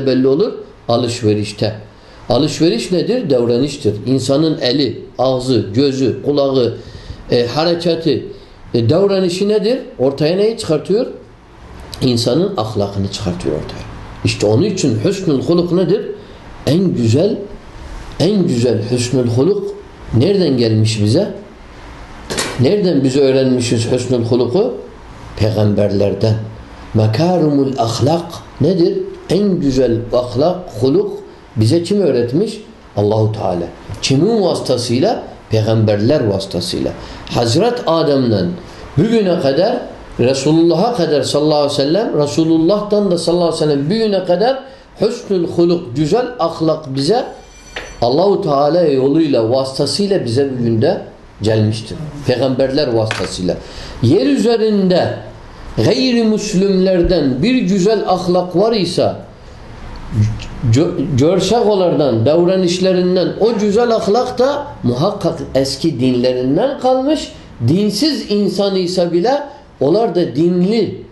belli olur? Alışverişte. Alışveriş nedir? Davranıştır. İnsanın eli, ağzı, gözü, kulağı, e, hareketi, e, davranışı nedir? Ortaya neyi çıkartıyor? İnsanın ahlakını çıkartıyor ortaya. İşte onun için hüsnül huluk nedir? En güzel en güzel hüsnül huluk nereden gelmiş bize? Nereden bize öğrenmişiz hüsnül huluku? Peygamberlerden. Mekarumul ahlak nedir? En güzel ahlak, huluk bize kim öğretmiş? Allahu Teala. Kimin vasıtasıyla? Peygamberler vasıtasıyla. Hazret Adem'den bugüne kadar Resulullah'a kadar sallallahu aleyhi ve sellem Resulullah'tan da sallallahu aleyhi ve sellem bugüne kadar hüsnül huluk, güzel ahlak bize Allahu Teala yoluyla vasıtasıyla bize bugün de gelmiştir. Peygamberler vasıtasıyla. Yer üzerinde gayrimüslimlerden bir güzel ahlak var ise görsek onlardan, davranışlarından o güzel ahlak da muhakkak eski dinlerinden kalmış. Dinsiz insan bile onlar da dinli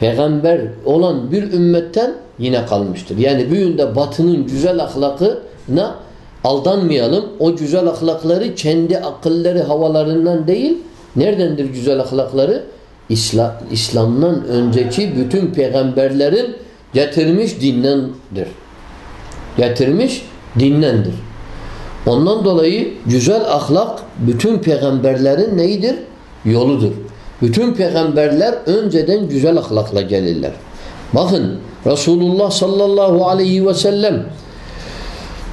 peygamber olan bir ümmetten yine kalmıştır. Yani bugün de batının güzel ahlakına aldanmayalım. O güzel ahlakları kendi akılları havalarından değil, neredendir güzel ahlakları? İslam, İslam'dan önceki bütün peygamberlerin getirmiş dinlendir. Getirmiş dinlendir. Ondan dolayı güzel ahlak bütün peygamberlerin neyidir? Yoludur. Bütün peygamberler önceden güzel ahlakla gelirler. Bakın Resulullah sallallahu aleyhi ve sellem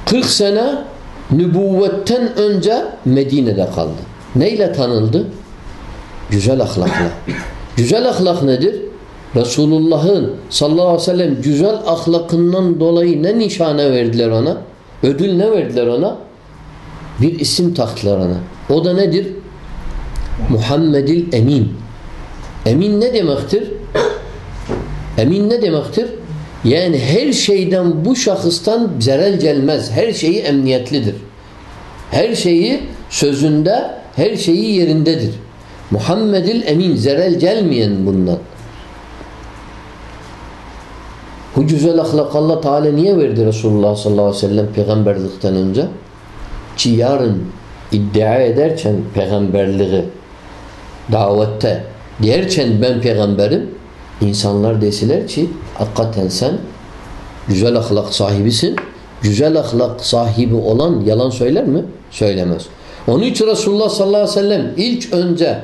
40 sene nübüvvetten önce Medine'de kaldı. Neyle tanındı? Güzel ahlakla. Güzel ahlak nedir? Resulullah'ın sallallahu aleyhi ve sellem güzel ahlakından dolayı ne nişane verdiler ona? Ödül ne verdiler ona? Bir isim taktılar ona. O da nedir? Muhammedil Emin. Emin ne demektir? Emin ne demektir? Yani her şeyden bu şahıstan zarar gelmez. Her şeyi emniyetlidir. Her şeyi sözünde, her şeyi yerindedir. Muhammedil Emin, zarar gelmeyen bundan. Bu güzel ahlak Allah Teala niye verdi Resulullah sallallahu aleyhi ve sellem peygamberlikten önce? Ki yarın iddia ederken peygamberliği davette derken ben peygamberim insanlar deseler ki hakikaten sen güzel ahlak sahibisin. Güzel ahlak sahibi olan yalan söyler mi? Söylemez. Onun için Resulullah sallallahu aleyhi ve sellem ilk önce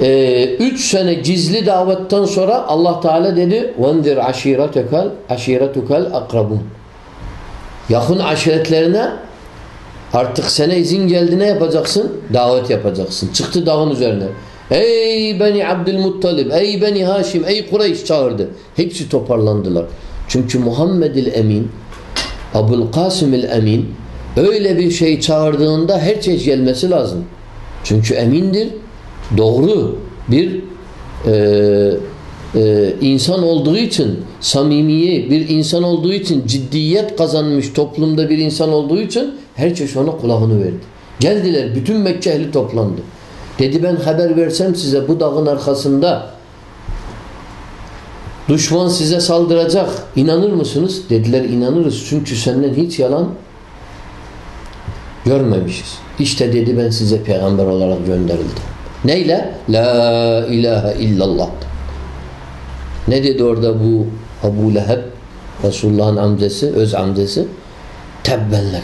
e, üç sene gizli davetten sonra Allah Teala dedi وَنْذِرْ عَشِيرَتُكَلْ عَشِيرَتُكَلْ akrabun. Yakın aşiretlerine artık sene izin geldi ne yapacaksın? Davet yapacaksın. Çıktı dağın üzerine. Ey Beni Abdülmuttalib, ey Beni Haşim, ey Kureyş çağırdı. Hepsi toparlandılar. Çünkü Muhammed'il Emin, Abul Kasım'il Emin öyle bir şey çağırdığında her şey gelmesi lazım. Çünkü emindir, doğru bir e, e, insan olduğu için, samimiye bir insan olduğu için, ciddiyet kazanmış toplumda bir insan olduğu için herkes ona kulağını verdi. Geldiler, bütün Mekke ehli toplandı. Dedi ben haber versem size bu dağın arkasında düşman size saldıracak. İnanır mısınız? Dediler inanırız. Çünkü senden hiç yalan görmemişiz. İşte dedi ben size peygamber olarak gönderildim. Neyle? La ilahe illallah. Ne dedi orada bu Abu Leheb? Resulullah'ın amcası, öz amcası. Tebbenlek.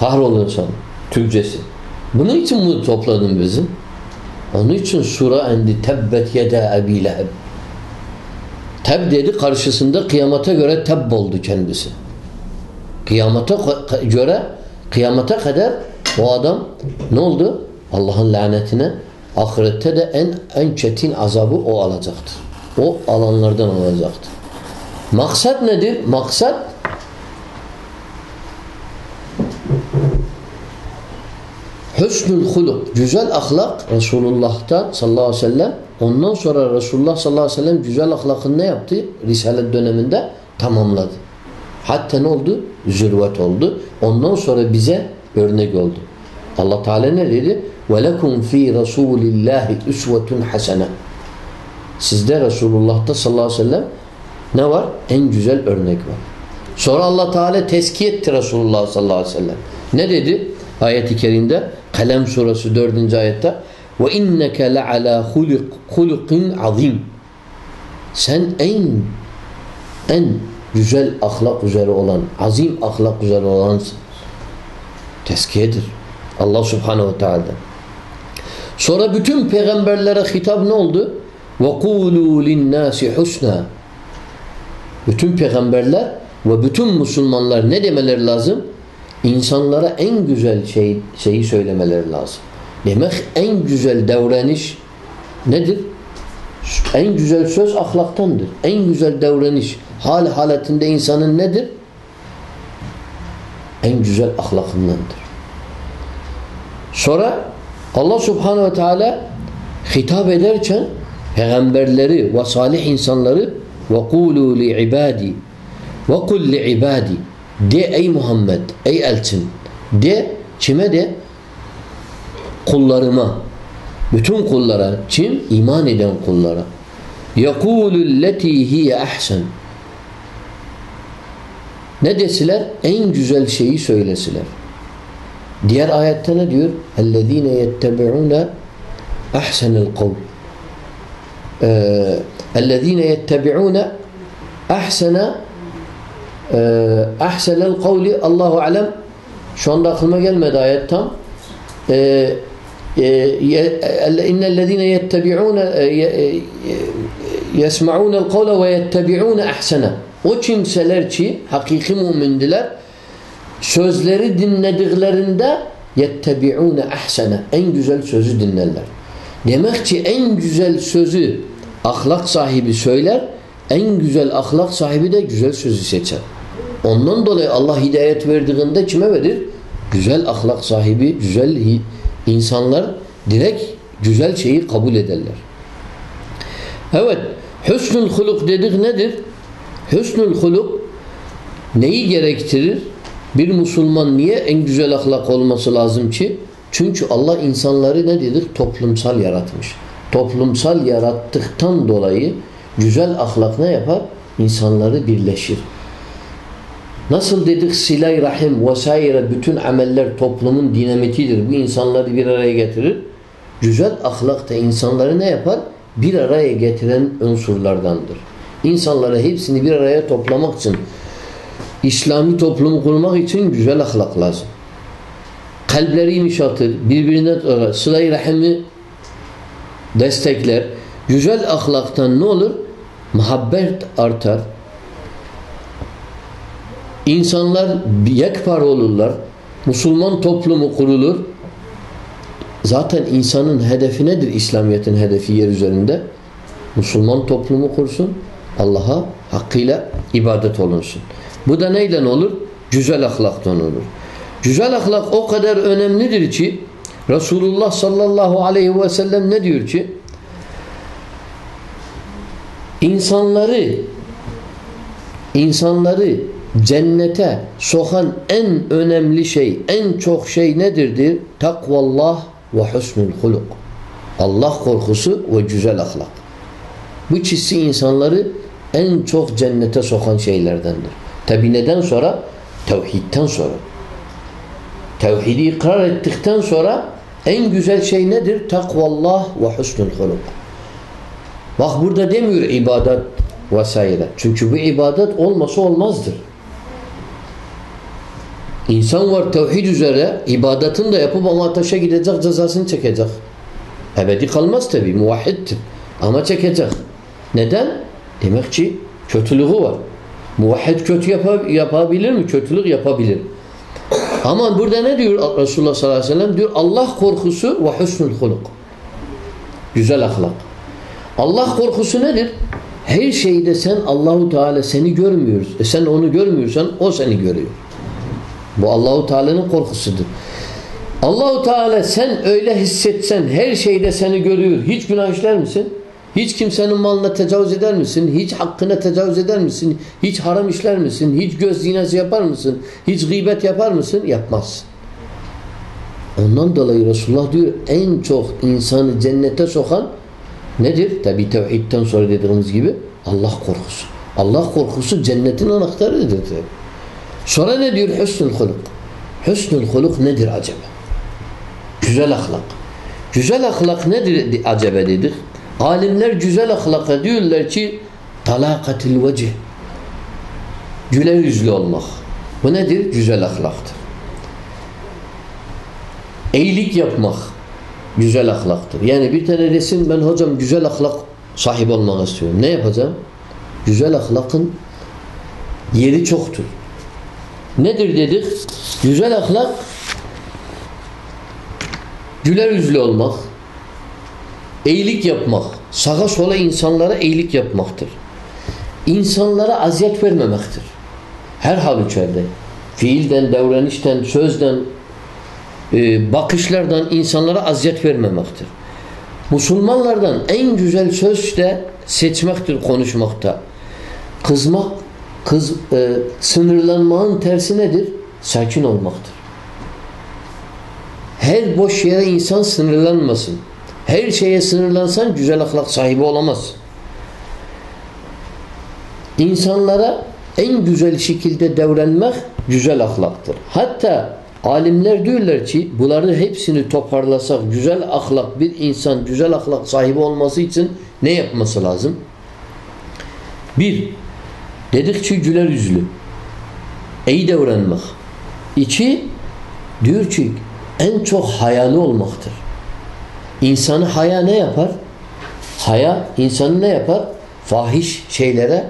Kahrolun sana. Türkçesi. Bunun için mi topladın bizi? Onun için sura endi tebbet yede ebi leheb. Teb dedi karşısında kıyamata göre teb oldu kendisi. Kıyamata göre kıyamata kadar o adam ne oldu? Allah'ın lanetine ahirette de en en çetin azabı o alacaktır. O alanlardan alacaktır. Maksat nedir? Maksat Hüsnül huluk, güzel ahlak Resulullah'ta sallallahu aleyhi ve sellem ondan sonra Resulullah sallallahu aleyhi ve sellem güzel ahlakını ne yaptı? Risalet döneminde tamamladı. Hatta ne oldu? Zürvet oldu. Ondan sonra bize örnek oldu. Allah Teala ne dedi? وَلَكُمْ ف۪ي رَسُولِ اللّٰهِ اُسْوَةٌ حَسَنَةٌ Sizde Resulullah'ta sallallahu aleyhi ve sellem ne var? En güzel örnek var. Sonra Allah Teala tezkiye etti Resulullah sallallahu aleyhi ve sellem. Ne dedi? Ayet-i kerimde Kalem suresi 4. ayette ve inneke le ala hulukin azim. Sen en en güzel ahlak üzere olan, azim ahlak üzere olansın. Tezkiyedir. Allah subhanehu ve teala. Sonra bütün peygamberlere hitap ne oldu? وَقُولُوا لِلنَّاسِ حُسْنًا Bütün peygamberler ve bütün Müslümanlar ne demeleri lazım? İnsanlara en güzel şey, şeyi söylemeleri lazım. Demek en güzel davranış nedir? En güzel söz ahlaktandır. En güzel davranış hal haletinde insanın nedir? En güzel ahlakındandır. Sonra Allah Subhanahu ve Teala hitap ederken peygamberleri ve salih insanları ve kulu li ibadi ve kul li ibadi de ey Muhammed ey elçin de kime de kullarıma bütün kullara kim iman eden kullara yekulu leti hiye ahsen ne desiler en güzel şeyi söylesiler diğer ayette ne diyor ellezine yettebi'une ahsenel kavl اَلَّذ۪ينَ يَتَّبِعُونَ اَحْسَنَ اَحْسَنَ الْقَوْلِ Allahu alem şu anda aklıma gelmedi ayet tam اِنَّ الَّذ۪ينَ يَتَّبِعُونَ يَسْمَعُونَ الْقَوْلَ وَيَتَّبِعُونَ اَحْسَنَ o kimseler ki hakiki mümindiler sözleri dinlediklerinde yettebi'une ahsene en güzel sözü dinlerler. Demek ki en güzel sözü ahlak sahibi söyler, en güzel ahlak sahibi de güzel sözü seçer. Ondan dolayı Allah hidayet verdiğinde kime verir? Güzel ahlak sahibi, güzel insanlar direkt güzel şeyi kabul ederler. Evet, hüsnül huluk dedik nedir? Hüsnül huluk neyi gerektirir? Bir Müslüman niye en güzel ahlak olması lazım ki? Çünkü Allah insanları ne dedik? Toplumsal yaratmış. Toplumsal yarattıktan dolayı güzel ahlak ne yapar? İnsanları birleşir. Nasıl dedik silay rahim vesaire bütün ameller toplumun dinamitidir. Bu insanları bir araya getirir. Güzel ahlak da insanları ne yapar? Bir araya getiren unsurlardandır. İnsanları hepsini bir araya toplamak için İslami toplumu kurmak için güzel ahlak lazım kalpleri yumuşatır, birbirine sıla-i rahimi destekler. Güzel ahlaktan ne olur? Muhabbet artar. İnsanlar yekpar olurlar. Müslüman toplumu kurulur. Zaten insanın hedefi nedir? İslamiyet'in hedefi yer üzerinde. Müslüman toplumu kursun. Allah'a hakkıyla ibadet olunsun. Bu da neyle olur? Güzel ahlaktan olur. Güzel ahlak o kadar önemlidir ki Resulullah sallallahu aleyhi ve sellem ne diyor ki insanları insanları cennete sokan en önemli şey, en çok şey nedirdir? Takvallah ve husnul huluk. Allah korkusu ve güzel ahlak. Bu çizsi insanları en çok cennete sokan şeylerdendir. Tabi neden sonra? Tevhidten sonra. Tevhidi ikrar ettikten sonra en güzel şey nedir? Takvallah ve husnul huluk. Bak burada demiyor ibadet vesaire. Çünkü bu ibadet olmasa olmazdır. İnsan var tevhid üzere ibadetini de yapıp ama ateşe gidecek cezasını çekecek. Ebedi kalmaz tabi muvahhiddir. Ama çekecek. Neden? Demek ki kötülüğü var. Muvahhid kötü yapabilir mi? Kötülük yapabilir. Ama burada ne diyor Resulullah sallallahu aleyhi ve sellem? Diyor Allah korkusu ve husnul huluk. Güzel ahlak. Allah korkusu nedir? Her şeyde sen Allahu Teala seni görmüyoruz. E sen onu görmüyorsan o seni görüyor. Bu Allahu Teala'nın korkusudur. Allahu Teala sen öyle hissetsen her şeyde seni görüyor. Hiç günah işler misin? Hiç kimsenin malına tecavüz eder misin? Hiç hakkına tecavüz eder misin? Hiç haram işler misin? Hiç göz zinası yapar mısın? Hiç gıybet yapar mısın? Yapmazsın. Ondan dolayı Resulullah diyor en çok insanı cennete sokan nedir? Tabi tevhidden sonra dediğimiz gibi Allah korkusu. Allah korkusu cennetin anahtarıdır. Sonra ne diyor? Hüsnül huluk. Hüsnül huluk nedir acaba? Güzel ahlak. Güzel ahlak nedir acaba dedik? Alimler güzel ahlaka diyorlar ki talakatil vecih. Güler yüzlü olmak. Bu nedir? Güzel ahlaktır. İyilik yapmak güzel ahlaktır. Yani bir tane resim ben hocam güzel ahlak sahibi olmak istiyorum. Ne yapacağım? Güzel ahlakın yeri çoktur. Nedir dedik? Güzel ahlak güler yüzlü olmak, iyilik yapmak, sağa sola insanlara iyilik yapmaktır. İnsanlara aziyet vermemektir. Her halükarda. Fiilden, davranıştan, sözden, e, bakışlardan insanlara aziyet vermemektir. Müslümanlardan en güzel söz de seçmektir konuşmakta. Kızmak, kız, e, sınırlanmanın tersi nedir? Sakin olmaktır. Her boş yere insan sınırlanmasın. Her şeye sınırlansan güzel ahlak sahibi olamaz. İnsanlara en güzel şekilde davranmak güzel ahlaktır. Hatta alimler diyorlar ki bunları hepsini toparlasak güzel ahlak bir insan güzel ahlak sahibi olması için ne yapması lazım? Bir, dedikçe güler yüzlü. İyi davranmak. İki, diyor ki en çok hayalı olmaktır. İnsanı haya ne yapar? Haya insanı ne yapar? Fahiş şeylere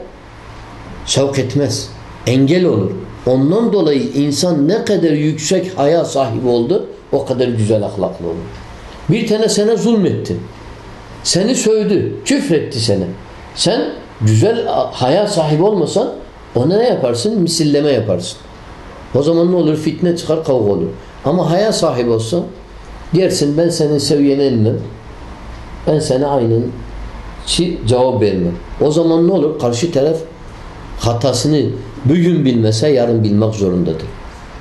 sevk etmez. Engel olur. Ondan dolayı insan ne kadar yüksek haya sahibi oldu o kadar güzel ahlaklı olur. Bir tane sana zulmetti. Seni sövdü. Küfretti seni. Sen güzel haya sahibi olmasan ona ne yaparsın? Misilleme yaparsın. O zaman ne olur? Fitne çıkar, kavga olur. Ama haya sahibi olsan dersin ben senin seviyene inmem. Ben sana aynen cevap vermem. O zaman ne olur? Karşı taraf hatasını bugün bilmese yarın bilmek zorundadır.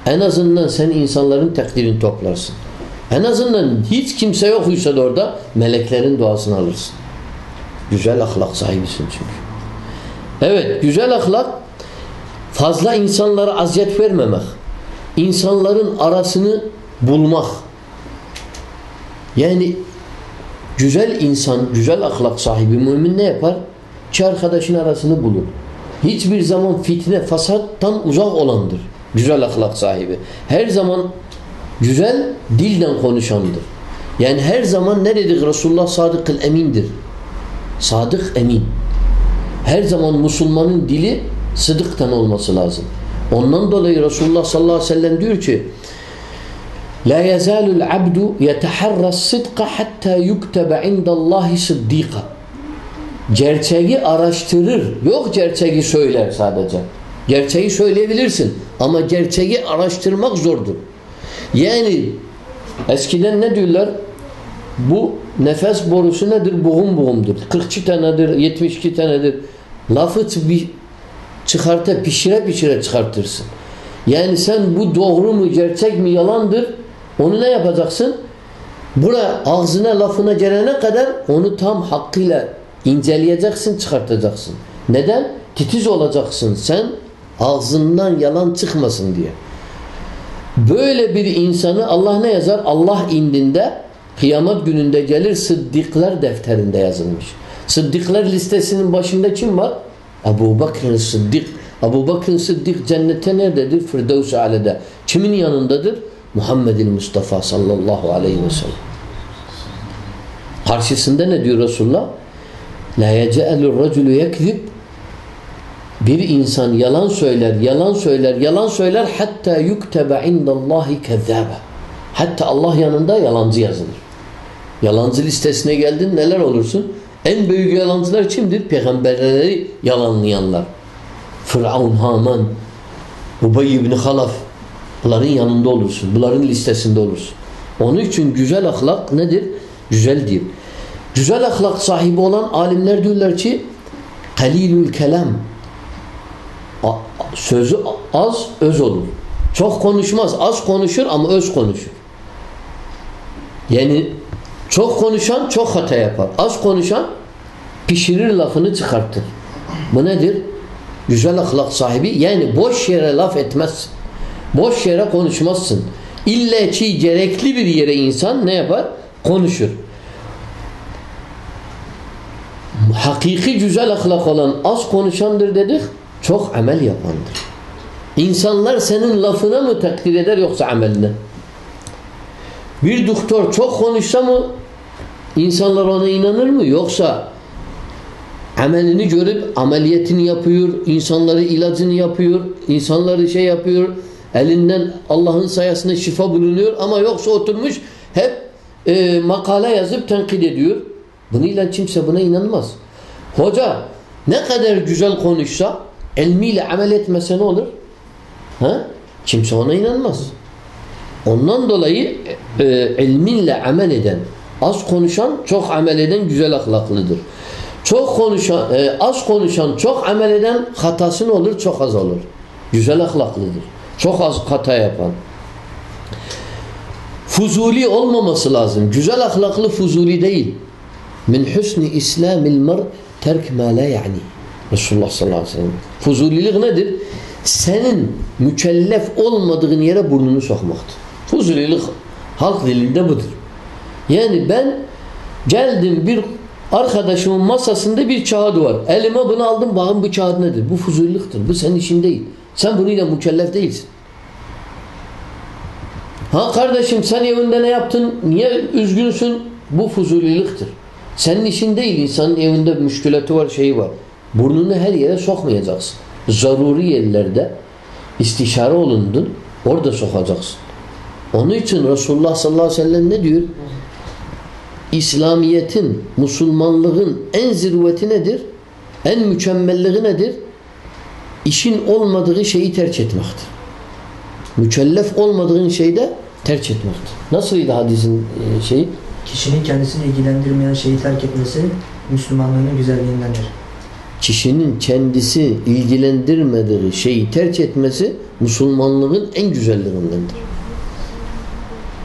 En azından sen insanların takdirini toplarsın. En azından hiç kimse yokuysa da orada meleklerin duasını alırsın. Güzel ahlak sahibisin çünkü. Evet, güzel ahlak fazla insanlara aziyet vermemek. İnsanların arasını bulmak. Yani güzel insan, güzel ahlak sahibi mümin ne yapar? İki arkadaşın arasını bulur. Hiçbir zaman fitne, fasattan uzak olandır. Güzel ahlak sahibi. Her zaman güzel dilden konuşandır. Yani her zaman ne dedik? Resulullah sadık emindir. Sadık emin. Her zaman Müslümanın dili sıdıktan olması lazım. Ondan dolayı Resulullah sallallahu aleyhi ve sellem diyor ki La yazalul abdu yeteharra sıdka hatta yuktebe indallahi sıddika. Gerçeği araştırır. Yok gerçeği söyler sadece. Gerçeği söyleyebilirsin. Ama gerçeği araştırmak zordur. Yani eskiden ne diyorlar? Bu nefes borusu nedir? Buğum buğumdur. 42 tanedir, 72 tanedir. Lafı çıkarta pişire pişire çıkartırsın. Yani sen bu doğru mu, gerçek mi, yalandır onu ne yapacaksın? Bura ağzına lafına gelene kadar onu tam hakkıyla inceleyeceksin, çıkartacaksın. Neden? Titiz olacaksın sen ağzından yalan çıkmasın diye. Böyle bir insanı Allah ne yazar? Allah indinde kıyamet gününde gelir sıddıklar defterinde yazılmış. Sıddıklar listesinin başında kim var? Ebu Bakr Sıddık. Ebu Bakr Sıddık cennette nerededir? Firdevs-i Ale'de. Kimin yanındadır? Muhammedin Mustafa sallallahu aleyhi ve sellem. Karşısında ne diyor Resulullah? La yece'elur raculu yekzib bir insan yalan söyler, yalan söyler, yalan söyler hatta yuktebe indallahi kezzabe. Hatta Allah yanında yalancı yazılır. Yalancı listesine geldin neler olursun? En büyük yalancılar kimdir? Peygamberleri yalanlayanlar. Firavun, Haman, Ubey ibn Halaf bunların yanında olursun. Bunların listesinde olursun. Onun için güzel ahlak nedir? Güzeldir. Güzel ahlak sahibi olan alimler diyorlar ki kalilül kelam sözü az öz olur. Çok konuşmaz. Az konuşur ama öz konuşur. Yani çok konuşan çok hata yapar. Az konuşan pişirir lafını çıkartır. Bu nedir? Güzel ahlak sahibi yani boş yere laf etmezsin. Boş yere konuşmazsın. İlle ki gerekli bir yere insan ne yapar? Konuşur. Hakiki güzel ahlak olan az konuşandır dedik, çok amel yapandır. İnsanlar senin lafına mı takdir eder yoksa ameline? Bir doktor çok konuşsa mı insanlar ona inanır mı? Yoksa amelini görüp ameliyatını yapıyor, insanları ilacını yapıyor, insanları şey yapıyor, elinden Allah'ın sayesinde şifa bulunuyor ama yoksa oturmuş hep e, makale yazıp tenkit ediyor. Bununla kimse buna inanmaz. Hoca ne kadar güzel konuşsa ilmiyle amel etmese ne olur? Ha? Kimse ona inanmaz. Ondan dolayı e, ilminle amel eden, az konuşan, çok amel eden güzel ahlaklıdır. Çok konuşan, e, az konuşan, çok amel eden hatası ne olur? Çok az olur. Güzel ahlaklıdır. Çok az hata yapan. Fuzuli olmaması lazım. Güzel ahlaklı fuzuli değil. Min husni islamil mer terk ma la yani. Resulullah sallallahu aleyhi ve sellem. Fuzulilik nedir? Senin mükellef olmadığın yere burnunu sokmaktır. Fuzulilik halk dilinde budur. Yani ben geldim bir arkadaşımın masasında bir kağıt var. Elime bunu aldım bakın bu kağıt nedir? Bu fuzuliliktir. Bu senin işin değil. Sen bununla mükellef değilsin. Ha kardeşim sen evinde ne yaptın? Niye üzgünsün? Bu fuzuliliktir. Senin işin değil. İnsanın evinde müşkülatı var, şeyi var. Burnunu her yere sokmayacaksın. Zaruri yerlerde istişare olundun. Orada sokacaksın. Onun için Resulullah sallallahu aleyhi ve sellem ne diyor? İslamiyet'in, Müslümanlığın en zirveti nedir? En mükemmelliği nedir? İşin olmadığı şeyi terk etmektir. Mükellef olmadığın şeyde terk etmektir. Nasılydı hadisin e, şeyi? Kişinin kendisini ilgilendirmeyen şeyi terk etmesi Müslümanlığının güzelliğindendir. Kişinin kendisi ilgilendirmediği şeyi terk etmesi Müslümanlığın en güzelliğindendir.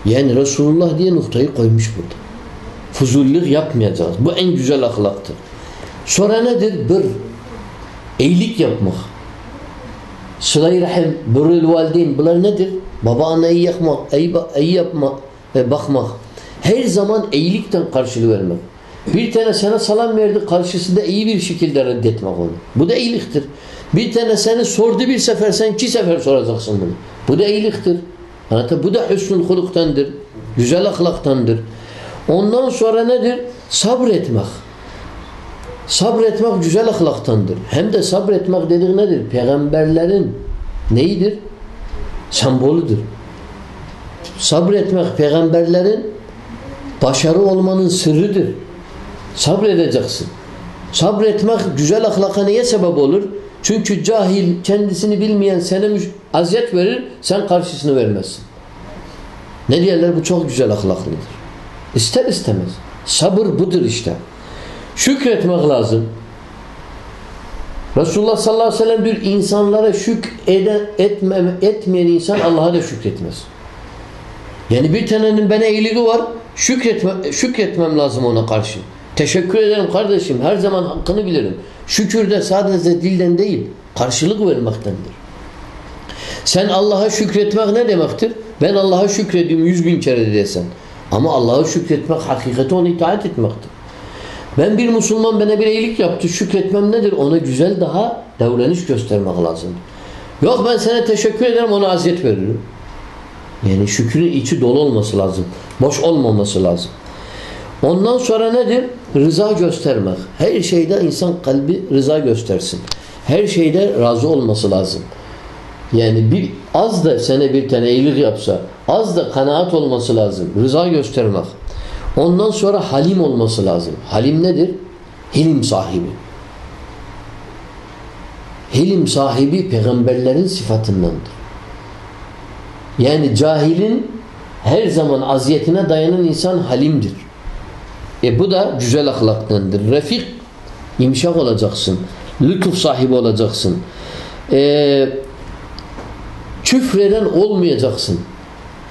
Yani Resulullah diye noktayı koymuş burada. Fuzullik yapmayacağız. Bu en güzel ahlaktır. Sonra nedir? Bir. İyilik yapmak. Sıla-i rahim, bürrül valideyn. Bunlar nedir? Baba anayı yakmak, iyi, iyi yapmak ve bakmak. Her zaman iyilikten karşılığı vermek. Bir tane sana salam verdi karşısında iyi bir şekilde reddetmek onu. Bu da iyiliktir. Bir tane seni sordu bir sefer sen iki sefer soracaksın bunu. Bu da iyiliktir. Anladın? Bu da hüsnül huluktandır. Güzel ahlaktandır. Ondan sonra nedir? Sabretmek. Sabretmek güzel ahlaktandır. Hem de sabretmek dedik nedir? Peygamberlerin neyidir? Sembolüdür. Sabretmek peygamberlerin başarı olmanın sırrıdır. Sabredeceksin. Sabretmek güzel ahlaka niye sebep olur? Çünkü cahil, kendisini bilmeyen sana aziyet verir, sen karşısını vermezsin. Ne diyorlar? Bu çok güzel ahlaklıdır. İster istemez. Sabır budur işte. Şükretmek lazım. Resulullah sallallahu aleyhi ve sellem diyor insanlara şük etmem, etmeyen insan Allah'a da şükretmez. Yani bir tanenin bana iyiliği var şükretme, şükretmem lazım ona karşı. Teşekkür ederim kardeşim. Her zaman hakkını bilirim. Şükür de sadece dilden değil karşılık vermektendir. Sen Allah'a şükretmek ne demektir? Ben Allah'a şükrediyorum yüz bin kere desen. Ama Allah'a şükretmek hakikati ona itaat etmektir. Ben bir Müslüman bana bir iyilik yaptı. Şükretmem nedir? Ona güzel daha davranış göstermek lazım. Yok ben sana teşekkür ederim ona aziyet veririm. Yani şükrün içi dolu olması lazım. Boş olmaması lazım. Ondan sonra nedir? Rıza göstermek. Her şeyde insan kalbi rıza göstersin. Her şeyde razı olması lazım. Yani bir az da sana bir tane iyilik yapsa, az da kanaat olması lazım. Rıza göstermek. Ondan sonra halim olması lazım. Halim nedir? Hilim sahibi. Hilim sahibi peygamberlerin sıfatındandır. Yani cahilin her zaman aziyetine dayanan insan halimdir. E bu da güzel ahlaktandır. Refik, imşak olacaksın. Lütuf sahibi olacaksın. E, küfreden olmayacaksın.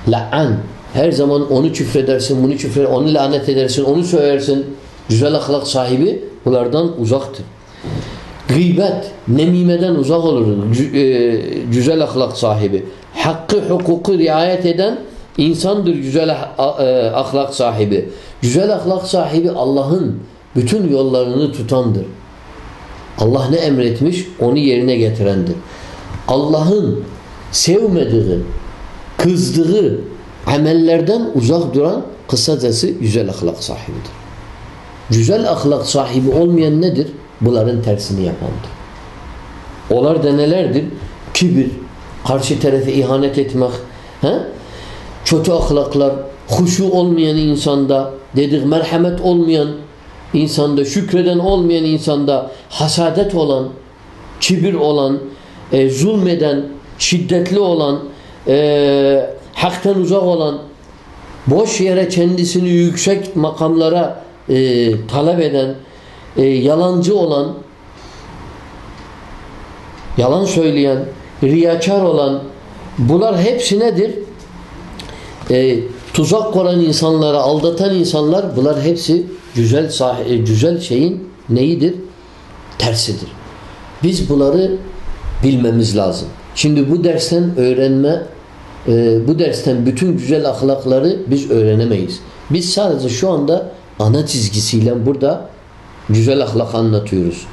La'an. Her zaman onu küfredersin, bunu küfredersin, onu lanet edersin, onu söylersin. Güzel ahlak sahibi bunlardan uzaktır. Gıybet, nemimeden uzak olur. Cü- e, güzel ahlak sahibi. Hakkı, hukuku riayet eden insandır güzel ah- e, ahlak sahibi. Güzel ahlak sahibi Allah'ın bütün yollarını tutandır. Allah ne emretmiş onu yerine getirendir. Allah'ın sevmediği, kızdığı amellerden uzak duran kısacası güzel ahlak sahibidir. Güzel ahlak sahibi olmayan nedir? Bunların tersini yapandır. Onlar da nelerdir? Kibir, karşı tarafa ihanet etmek, he? kötü ahlaklar, huşu olmayan insanda, dedik merhamet olmayan insanda, şükreden olmayan insanda, hasadet olan, kibir olan, e, zulmeden, şiddetli olan, e, haktan uzak olan, boş yere kendisini yüksek makamlara e, talep eden, e, yalancı olan, yalan söyleyen, riyakar olan, bunlar hepsi nedir? E, tuzak kuran insanlara, aldatan insanlar, bunlar hepsi güzel e, güzel şeyin neyidir? Tersidir. Biz bunları bilmemiz lazım. Şimdi bu dersten öğrenme e, bu dersten bütün güzel ahlakları biz öğrenemeyiz. Biz sadece şu anda ana çizgisiyle burada güzel ahlak anlatıyoruz.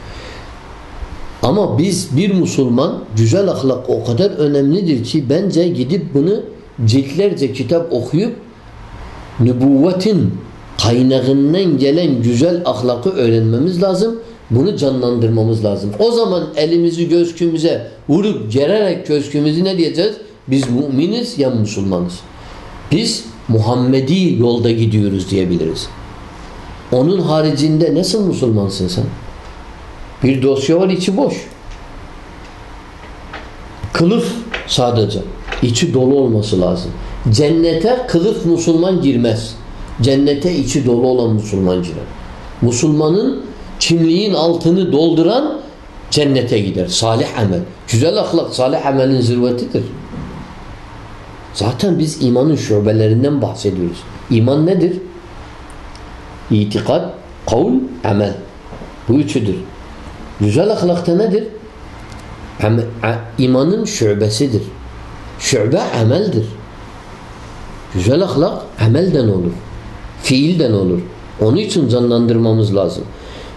Ama biz bir Müslüman güzel ahlak o kadar önemlidir ki bence gidip bunu ciltlerce kitap okuyup nübüvvetin kaynağından gelen güzel ahlakı öğrenmemiz lazım. Bunu canlandırmamız lazım. O zaman elimizi gözkümüze vurup gererek gözkümüzü ne diyeceğiz? Biz müminiz ya Müslümanız. Biz Muhammedi yolda gidiyoruz diyebiliriz. Onun haricinde nasıl Müslümansın sen? Bir dosya var içi boş. Kılıf sadece. içi dolu olması lazım. Cennete kılıf Müslüman girmez. Cennete içi dolu olan Müslüman girer. Müslümanın kimliğin altını dolduran cennete gider. Salih amel. Güzel ahlak salih amelin zirvetidir. Zaten biz imanın şubelerinden bahsediyoruz. İman nedir? İtikad, kavl, amel. Bu üçüdür. Güzel ahlakta nedir? İmanın şubesidir. Şube ameldir. Güzel ahlak amelden olur. Fiilden olur. Onun için canlandırmamız lazım.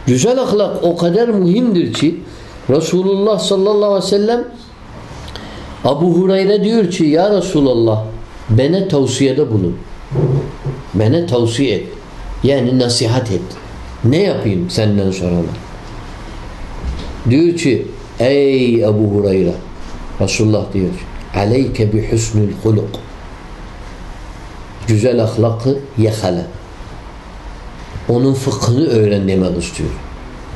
Güzel ahlak o kadar mühimdir ki Resulullah sallallahu aleyhi ve sellem Abu Hureyre diyor ki ya Resulallah bana tavsiyede bulun. Bana tavsiye et. Yani nasihat et. Ne yapayım senden sonra? Diyor ki ey Abu Hureyre Resulullah diyor aleyke bi husnul huluk güzel ahlakı yakala. Onun fıkhını öğren demek istiyor.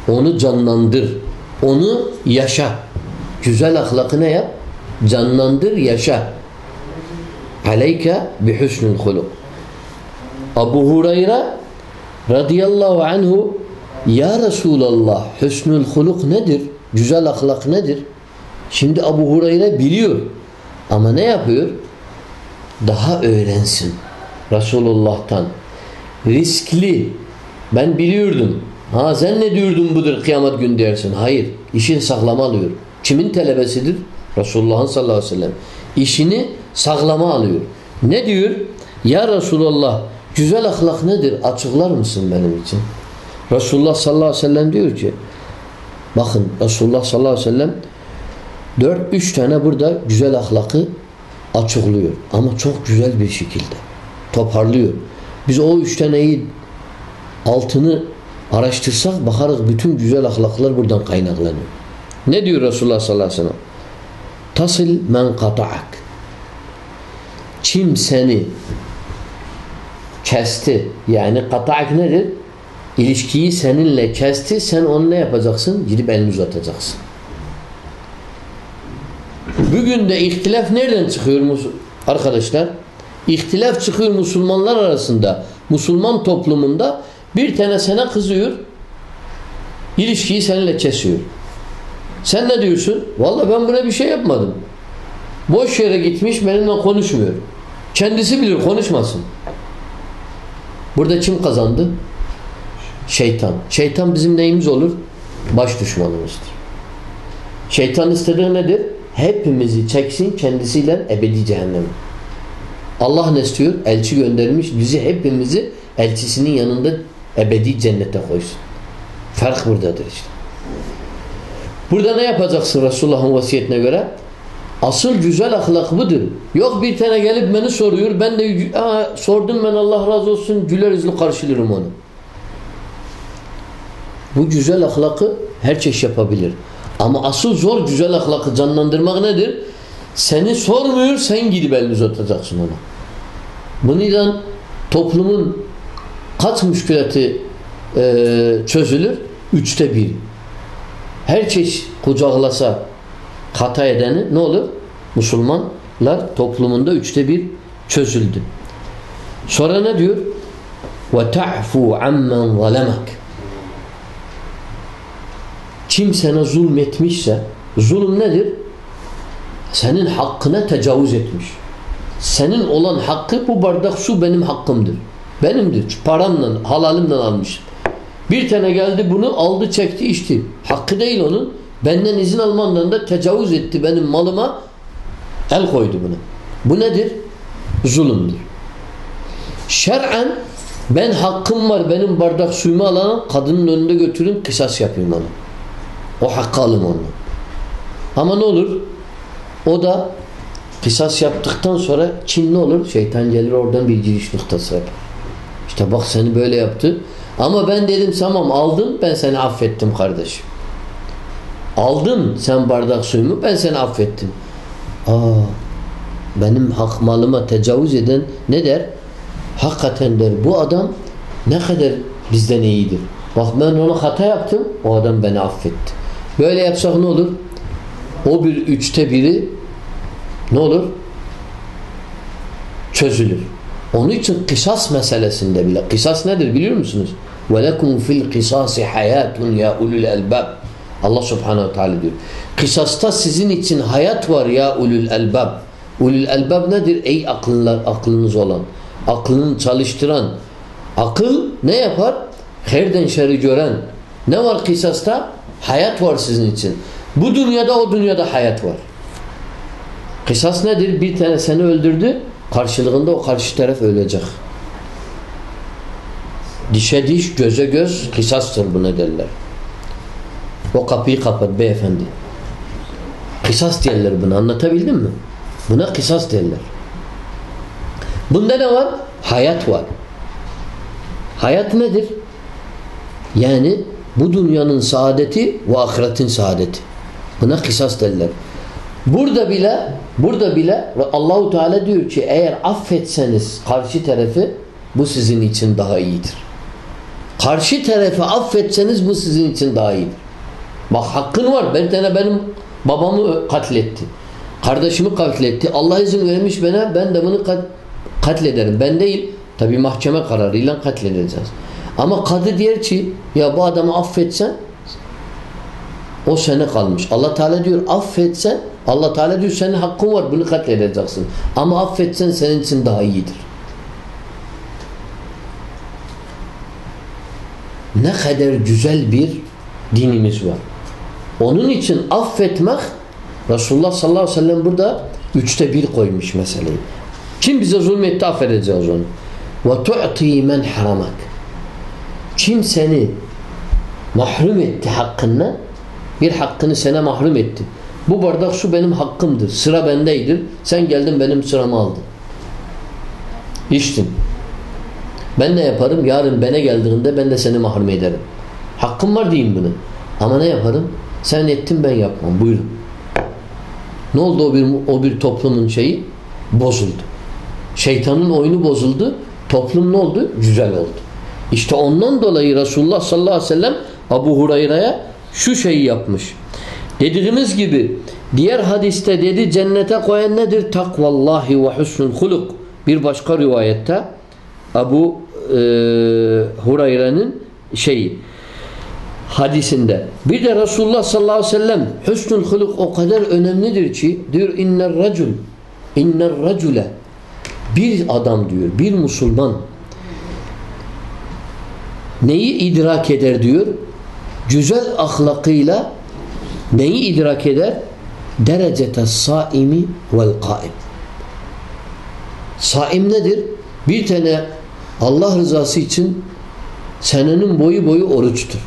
Onu canlandır. Onu yaşa. Güzel ahlakı ne yap? Canlandır, yaşa. Aleyke bi husnul huluk. Abu Hureyre radıyallahu anhu Ya Resulallah husnul huluk nedir? Güzel ahlak nedir? Şimdi Abu Hureyre biliyor. Ama ne yapıyor? Daha öğrensin. Resulullah'tan. Riskli. Ben biliyordum. Ha sen ne diyordun budur kıyamet günü dersin. Hayır. İşin saklama alıyor. Kimin talebesidir? Resulullah'ın sallallahu aleyhi ve sellem. İşini saklama alıyor. Ne diyor? Ya Resulullah güzel ahlak nedir? Açıklar mısın benim için? Resulullah sallallahu aleyhi ve sellem diyor ki bakın Resulullah sallallahu aleyhi ve sellem dört üç tane burada güzel ahlakı açıklıyor. Ama çok güzel bir şekilde. Toparlıyor. Biz o üç taneyi altını araştırsak bakarız bütün güzel ahlaklar buradan kaynaklanıyor. Ne diyor Resulullah sallallahu aleyhi ve sellem? Tasıl men kata'ak. Kim seni kesti. Yani kata'ak nedir? İlişkiyi seninle kesti. Sen onu ne yapacaksın? Gidip elini uzatacaksın. Bugün de ihtilaf nereden çıkıyor arkadaşlar? İhtilaf çıkıyor Müslümanlar arasında. Müslüman toplumunda bir tane sana kızıyor. İlişkiyi seninle kesiyor. Sen ne diyorsun? Vallahi ben buna bir şey yapmadım. Boş yere gitmiş benimle konuşmuyor. Kendisi bilir konuşmasın. Burada kim kazandı? Şeytan. Şeytan bizim neyimiz olur? Baş düşmanımızdır. Şeytan istediği nedir? Hepimizi çeksin kendisiyle ebedi cehennem. Allah ne istiyor? Elçi göndermiş. Bizi hepimizi elçisinin yanında ebedi cennete koysun. Fark buradadır işte. Burada ne yapacaksın Resulullah'ın vasiyetine göre? Asıl güzel ahlak budur. Yok bir tane gelip beni soruyor. Ben de Aa, sordum ben Allah razı olsun güler yüzlü karşılarım onu. Bu güzel ahlakı her çeşit yapabilir. Ama asıl zor güzel ahlakı canlandırmak nedir? Seni sormuyor sen gidip elini uzatacaksın ona. Bu neden toplumun kaç müşkülatı e, çözülür? Üçte bir Her çeşit kucaklasa hata edeni ne olur? Müslümanlar toplumunda üçte bir çözüldü. Sonra ne diyor? وَتَعْفُوا عَمَّنْ ظَلَمَكَ Kim sana zulmetmişse zulüm nedir? Senin hakkına tecavüz etmiş. Senin olan hakkı bu bardak su benim hakkımdır. Benimdir. Paramla, halalimle almışım. Bir tane geldi bunu aldı çekti içti. Hakkı değil onun. Benden izin almandan da tecavüz etti benim malıma. El koydu buna. Bu nedir? Zulümdür. Şer'en ben hakkım var benim bardak suyumu alan kadının önünde götürün kısas yapayım onu. O hakkı alın onu. Ama ne olur? O da kısas yaptıktan sonra Çin ne olur? Şeytan gelir oradan bir giriş noktası yapar. İşte bak seni böyle yaptı. Ama ben dedim tamam aldın ben seni affettim kardeşim. Aldın sen bardak suyumu ben seni affettim. Aa, benim hak malıma tecavüz eden ne der? Hakikaten der bu adam ne kadar bizden iyidir. Bak ben ona hata yaptım o adam beni affetti. Böyle yapsak ne olur? O bir üçte biri ne olur? Çözülür. Onun için kısas meselesinde bile. Kısas nedir biliyor musunuz? Ve lekum fil kısası hayatun ya ulul elbab. Allah subhanehu teala diyor. Kısasta sizin için hayat var ya ulul elbab. Ulul elbab nedir? Ey aklınlar, aklınız olan, aklını çalıştıran. Akıl ne yapar? Herden şerri gören. Ne var kısasta? Hayat var sizin için. Bu dünyada o dünyada hayat var. Kısas nedir? Bir tane seni öldürdü, karşılığında o karşı taraf ölecek. Dişe diş, göze göz kısastır buna derler. O kapıyı kapat beyefendi. Kısas derler buna. Anlatabildim mi? Buna kısas derler. Bunda ne var? Hayat var. Hayat nedir? Yani bu dünyanın saadeti ve ahiretin saadeti. Buna kısas derler. Burada bile burada bile Allahu Teala diyor ki eğer affetseniz karşı tarafı bu sizin için daha iyidir. Karşı tarafı affetseniz bu sizin için daha iyidir. Bak hakkın var. Bir tane benim babamı katletti. Kardeşimi katletti. Allah izin vermiş bana ben de bunu kat, katlederim. Ben değil. Tabi mahkeme kararıyla katledeceğiz. Ama kadı diyor ki ya bu adamı affetsen o sene kalmış. Allah Teala diyor affetsen Allah Teala diyor senin hakkın var bunu katledeceksin. Ama affetsen senin için daha iyidir. Ne kadar güzel bir dinimiz var. Onun için affetmek Resulullah sallallahu aleyhi ve sellem burada üçte bir koymuş meseleyi. Kim bize zulmetti affedeceğiz onu. Ve tu'ti men haramak. Kim seni mahrum etti hakkından bir hakkını sana mahrum etti. Bu bardak su benim hakkımdır. Sıra bendeydir. Sen geldin benim sıramı aldın. İçtin. Ben ne yaparım? Yarın bana geldiğinde ben de seni mahrum ederim. Hakkım var diyeyim bunu. Ama ne yaparım? Sen ettin ben yapmam. Buyurun. Ne oldu o bir, o bir toplumun şeyi? Bozuldu. Şeytanın oyunu bozuldu. Toplum ne oldu? Güzel oldu. İşte ondan dolayı Resulullah sallallahu aleyhi ve sellem Abu Hurayra'ya şu şeyi yapmış. Dediğimiz gibi diğer hadiste dedi cennete koyan nedir? Takvallahi ve husnul huluk. Bir başka rivayette Abu e, Hurayra'nın şeyi hadisinde. Bir de Resulullah sallallahu aleyhi ve sellem hüsnül huluk o kadar önemlidir ki diyor inner racul inner racule bir adam diyor bir Müslüman neyi idrak eder diyor güzel ahlakıyla Neyi idrak eder? Derecete saimi vel kaim. Saim nedir? Bir tane Allah rızası için senenin boyu boyu oruçtur.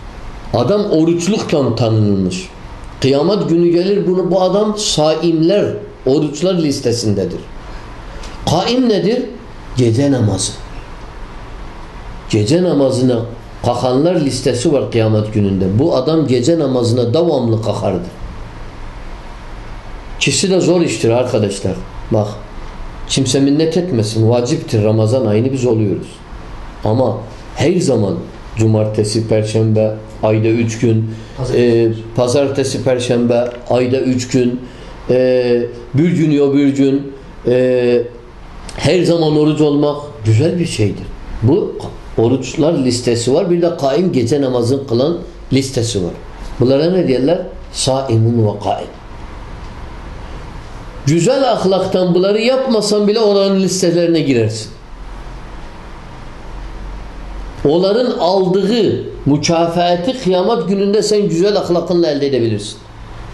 Adam oruçlukla tanınılmış. Kıyamet günü gelir bunu bu adam saimler, oruçlar listesindedir. Kaim nedir? Gece namazı. Gece namazına kalkanlar listesi var kıyamet gününde. Bu adam gece namazına devamlı kalkardı. Kişi de zor iştir arkadaşlar. Bak kimse minnet etmesin. Vaciptir Ramazan ayını biz oluyoruz. Ama her zaman cumartesi, perşembe, ayda üç gün, e, pazartesi, perşembe, ayda üç gün, e, bir gün yo bir gün, e, her zaman oruç olmak güzel bir şeydir. Bu oruçlar listesi var. Bir de kaim gece namazın kılan listesi var. Bunlara ne diyorlar? Saimun ve kaim. Güzel ahlaktan bunları yapmasan bile onların listelerine girersin. Onların aldığı mükafatı kıyamet gününde sen güzel ahlakınla elde edebilirsin.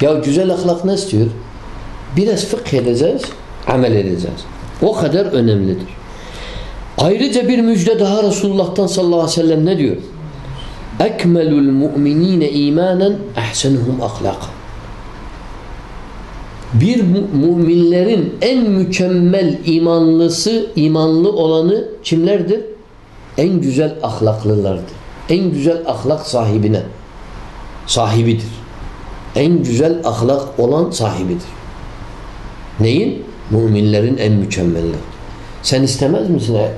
Ya güzel ahlak ne istiyor? Biraz fıkh edeceğiz, amel edeceğiz. O kadar önemlidir. Ayrıca bir müjde daha Resulullah'tan sallallahu aleyhi ve sellem ne diyor? Ekmelul mu'minine imanen ehsenuhum ahlaka. Bir müminlerin en mükemmel imanlısı, imanlı olanı kimlerdir? En güzel ahlaklılardır. En güzel ahlak sahibine sahibidir. En güzel ahlak olan sahibidir. Neyin? Müminlerin en mükemmelleri. Sen istemez misin? He?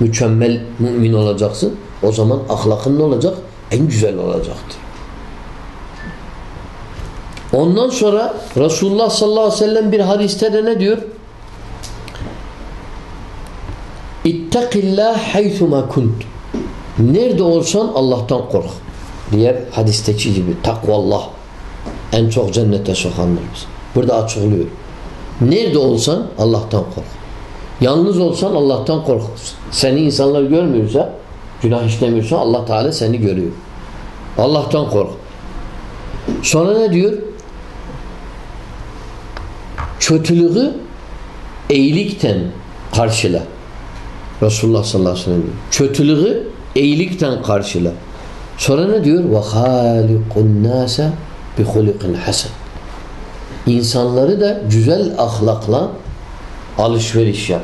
Mükemmel mümin olacaksın. O zaman ahlakın ne olacak? En güzel olacaktır. Ondan sonra Resulullah sallallahu aleyhi ve sellem bir hadiste de ne diyor? İttakillah haythuma kunt. Nerede olsan Allah'tan kork. Diğer hadisteki gibi takvallah en çok cennete sokanlar biz. Burada açıklıyor. Nerede olsan Allah'tan kork. Yalnız olsan Allah'tan kork. Seni insanlar görmüyorsa, günah işlemiyorsa Allah Teala seni görüyor. Allah'tan kork. Sonra ne diyor? Kötülüğü iyilikten karşıla. Resulullah sallallahu aleyhi ve sellem. Kötülüğü iyilikten karşıla. Sonra ne diyor? Nase bi hulikin hasen. İnsanları da güzel ahlakla alışveriş yap.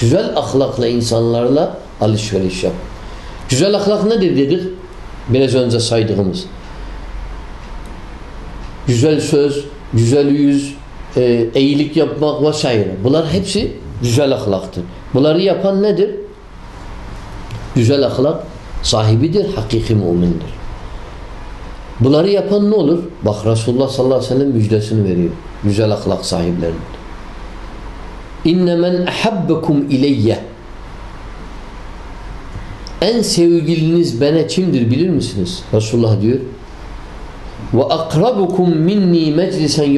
Güzel ahlakla insanlarla alışveriş yap. Güzel ahlak nedir dedik? Biraz önce saydığımız. Güzel söz, güzel yüz, e, iyilik yapmak vesaire. Bunlar hepsi güzel ahlaktır. Bunları yapan nedir? Güzel ahlak sahibidir, hakiki mümindir. Bunları yapan ne olur? Bak Resulullah sallallahu aleyhi ve sellem müjdesini veriyor. Güzel ahlak sahiplerinin. İnne men ahabbekum ileyye en sevgiliniz bana kimdir bilir misiniz? Resulullah diyor. Ve akrabukum minni meclisen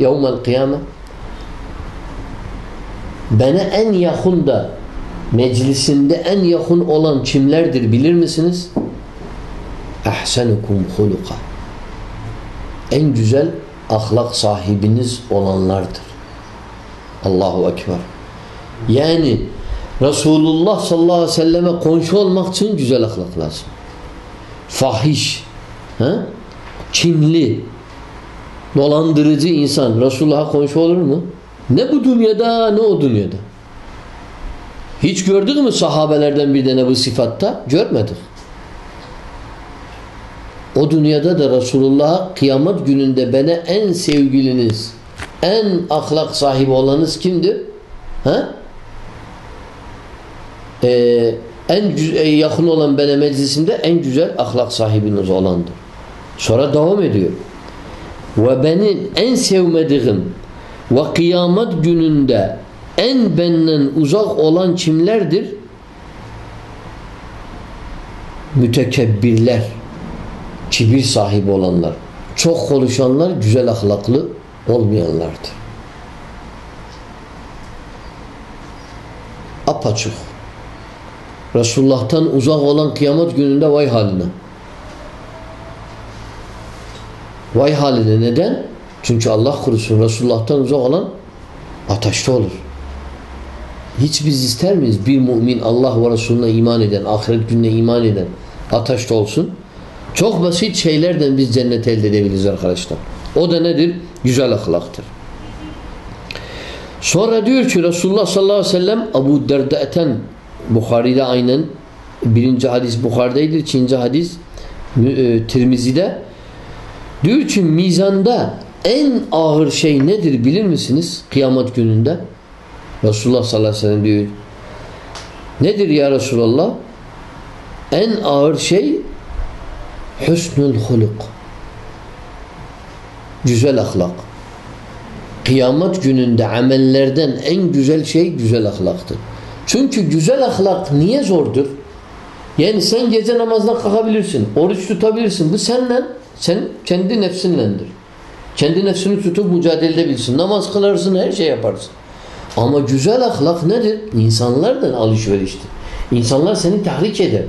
yevmel kıyame bana en yakın da meclisinde en yakın olan kimlerdir bilir misiniz? Ahsenukum huluka en güzel ahlak sahibiniz olanlardır. Allahu Ekber. Yani Resulullah sallallahu aleyhi ve selleme komşu olmak için güzel ahlak lazım. Fahiş, he? kinli, dolandırıcı insan Resulullah'a komşu olur mu? Ne bu dünyada ne o dünyada. Hiç gördük mü sahabelerden bir tane bu sıfatta? Görmedik. O dünyada da Resulullah'a kıyamet gününde bana en sevgiliniz, en ahlak sahibi olanınız kimdir? Ha? Ee, en yakın olan bana meclisimde en güzel ahlak sahibiniz olandır. Sonra devam ediyor. Ve benim en sevmediğim ve kıyamet gününde en benden uzak olan kimlerdir? Mütekebbirler. Kibir sahibi olanlar. Çok konuşanlar güzel ahlaklı olmayanlardır. Apaçık. Resulullah'tan uzak olan kıyamet gününde vay haline. Vay haline neden? Çünkü Allah korusun Resulullah'tan uzak olan ateşte olur. Hiç biz ister miyiz bir mümin Allah ve Resulüne iman eden, ahiret gününe iman eden ateşte olsun? Çok basit şeylerden biz cennet elde edebiliriz arkadaşlar. O da nedir? Güzel ahlaktır. Sonra diyor ki Resulullah sallallahu aleyhi ve sellem Abu Derda'ten Bukhari'de aynen birinci hadis Bukhari'deydir, ikinci hadis e, Tirmizi'de diyor ki mizanda en ağır şey nedir bilir misiniz kıyamet gününde? Resulullah sallallahu aleyhi ve sellem diyor. Nedir ya Resulallah? En ağır şey hüsnül huluk. Güzel ahlak. Kıyamet gününde amellerden en güzel şey güzel ahlaktır. Çünkü güzel ahlak niye zordur? Yani sen gece namazına kalkabilirsin, oruç tutabilirsin. Bu senden, sen kendi nefsinlendir. Kendi nefsini tutup mücadele edebilirsin. Namaz kılarsın, her şey yaparsın. Ama güzel ahlak nedir? İnsanlardan alışveriştir. İnsanlar seni tahrik eder.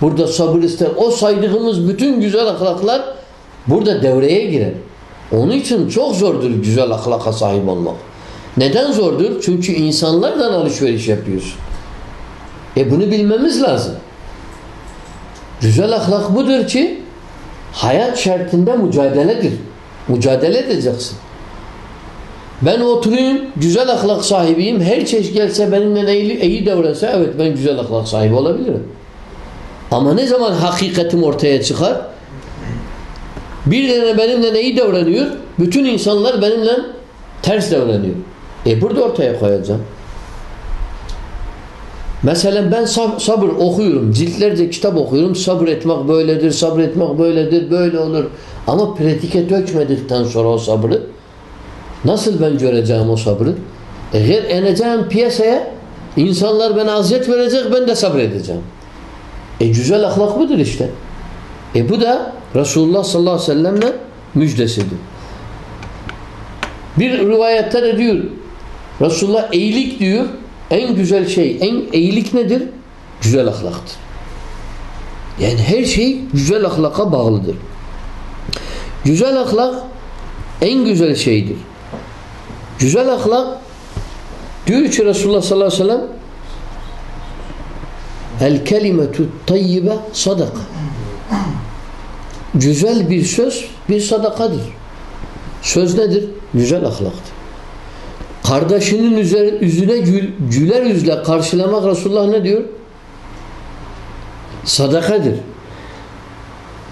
Burada sabır ister. O saydığımız bütün güzel ahlaklar burada devreye girer. Onun için çok zordur güzel ahlaka sahip olmak. Neden zordur? Çünkü insanlardan alışveriş yapıyorsun. E bunu bilmemiz lazım. Güzel ahlak budur ki hayat şartında mücadeledir. Mücadele edeceksin. Ben oturayım, güzel ahlak sahibiyim. Her çeşit gelse benimle iyi, iyi davransa evet ben güzel ahlak sahibi olabilirim. Ama ne zaman hakikatim ortaya çıkar? Bir tane benimle iyi davranıyor, bütün insanlar benimle ters davranıyor. E burada ortaya koyacağım. Mesela ben sab sabır okuyorum. Ciltlerce kitap okuyorum. Sabır etmek böyledir, sabır etmek böyledir, böyle olur. Ama pratike dökmedikten sonra o sabrı nasıl ben göreceğim o sabrı? Eğer eneceğim piyasaya insanlar bana aziyet verecek ben de sabredeceğim. E güzel ahlak budur işte. E bu da Resulullah sallallahu aleyhi ve sellemle müjdesidir. Bir rivayette de diyor Resulullah iyilik diyor en güzel şey, en iyilik nedir? Güzel ahlaktır. Yani her şey güzel ahlaka bağlıdır. Güzel ahlak en güzel şeydir. Güzel ahlak diyor ki Resulullah sallallahu aleyhi ve sellem El kelimetu tayyibe sadaka. Güzel bir söz bir sadakadır. Söz nedir? Güzel ahlaktır. Kardeşinin yüzüne gül, güler yüzle karşılamak Resulullah ne diyor? Sadakadır.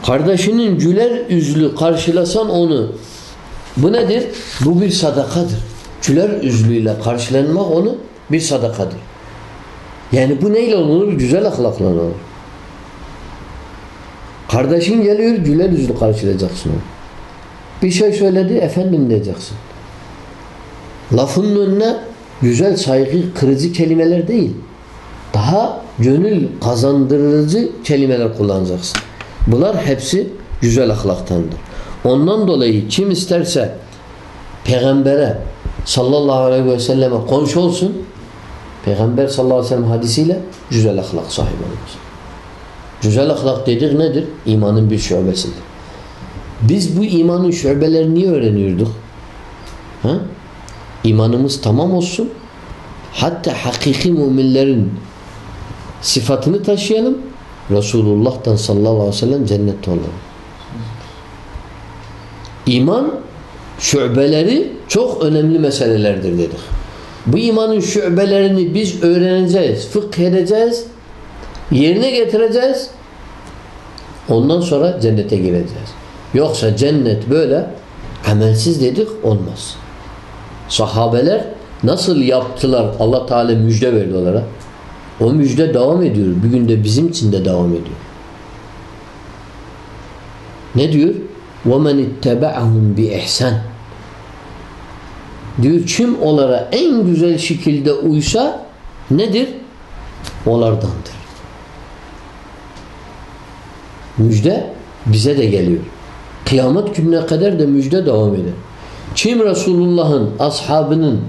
Kardeşinin güler yüzlü karşılasan onu bu nedir? Bu bir sadakadır. Güler yüzlüyle karşılanmak onu bir sadakadır. Yani bu neyle olur? Güzel ahlakla olur. Kardeşin geliyor güler yüzlü karşılayacaksın onu. Bir şey söyledi efendim diyeceksin. Lafının önüne güzel, saygı, kırıcı kelimeler değil. Daha gönül kazandırıcı kelimeler kullanacaksın. Bunlar hepsi güzel ahlaktandır. Ondan dolayı kim isterse peygambere sallallahu aleyhi ve selleme komşu olsun peygamber sallallahu aleyhi ve sellem hadisiyle güzel ahlak sahibi olmaz. Güzel ahlak dedik nedir? İmanın bir şubesidir. Biz bu imanın şubelerini niye öğreniyorduk? Ha? İmanımız tamam olsun. Hatta hakiki müminlerin sıfatını taşıyalım. Resulullah'tan sallallahu aleyhi ve sellem cennette olalım. İman şubeleri çok önemli meselelerdir dedik. Bu imanın şubelerini biz öğreneceğiz, fıkh edeceğiz, yerine getireceğiz. Ondan sonra cennete gireceğiz. Yoksa cennet böyle amelsiz dedik olmaz. Sahabeler nasıl yaptılar Allah Teala müjde verdi onlara. O müjde devam ediyor. Bugün de bizim için de devam ediyor. Ne diyor? وَمَنِ اتَّبَعَهُمْ بِإِحْسَانٍ Diyor kim onlara en güzel şekilde uysa nedir? Onlardandır. Müjde bize de geliyor. Kıyamet gününe kadar da müjde devam eder. Kim Resulullah'ın, ashabının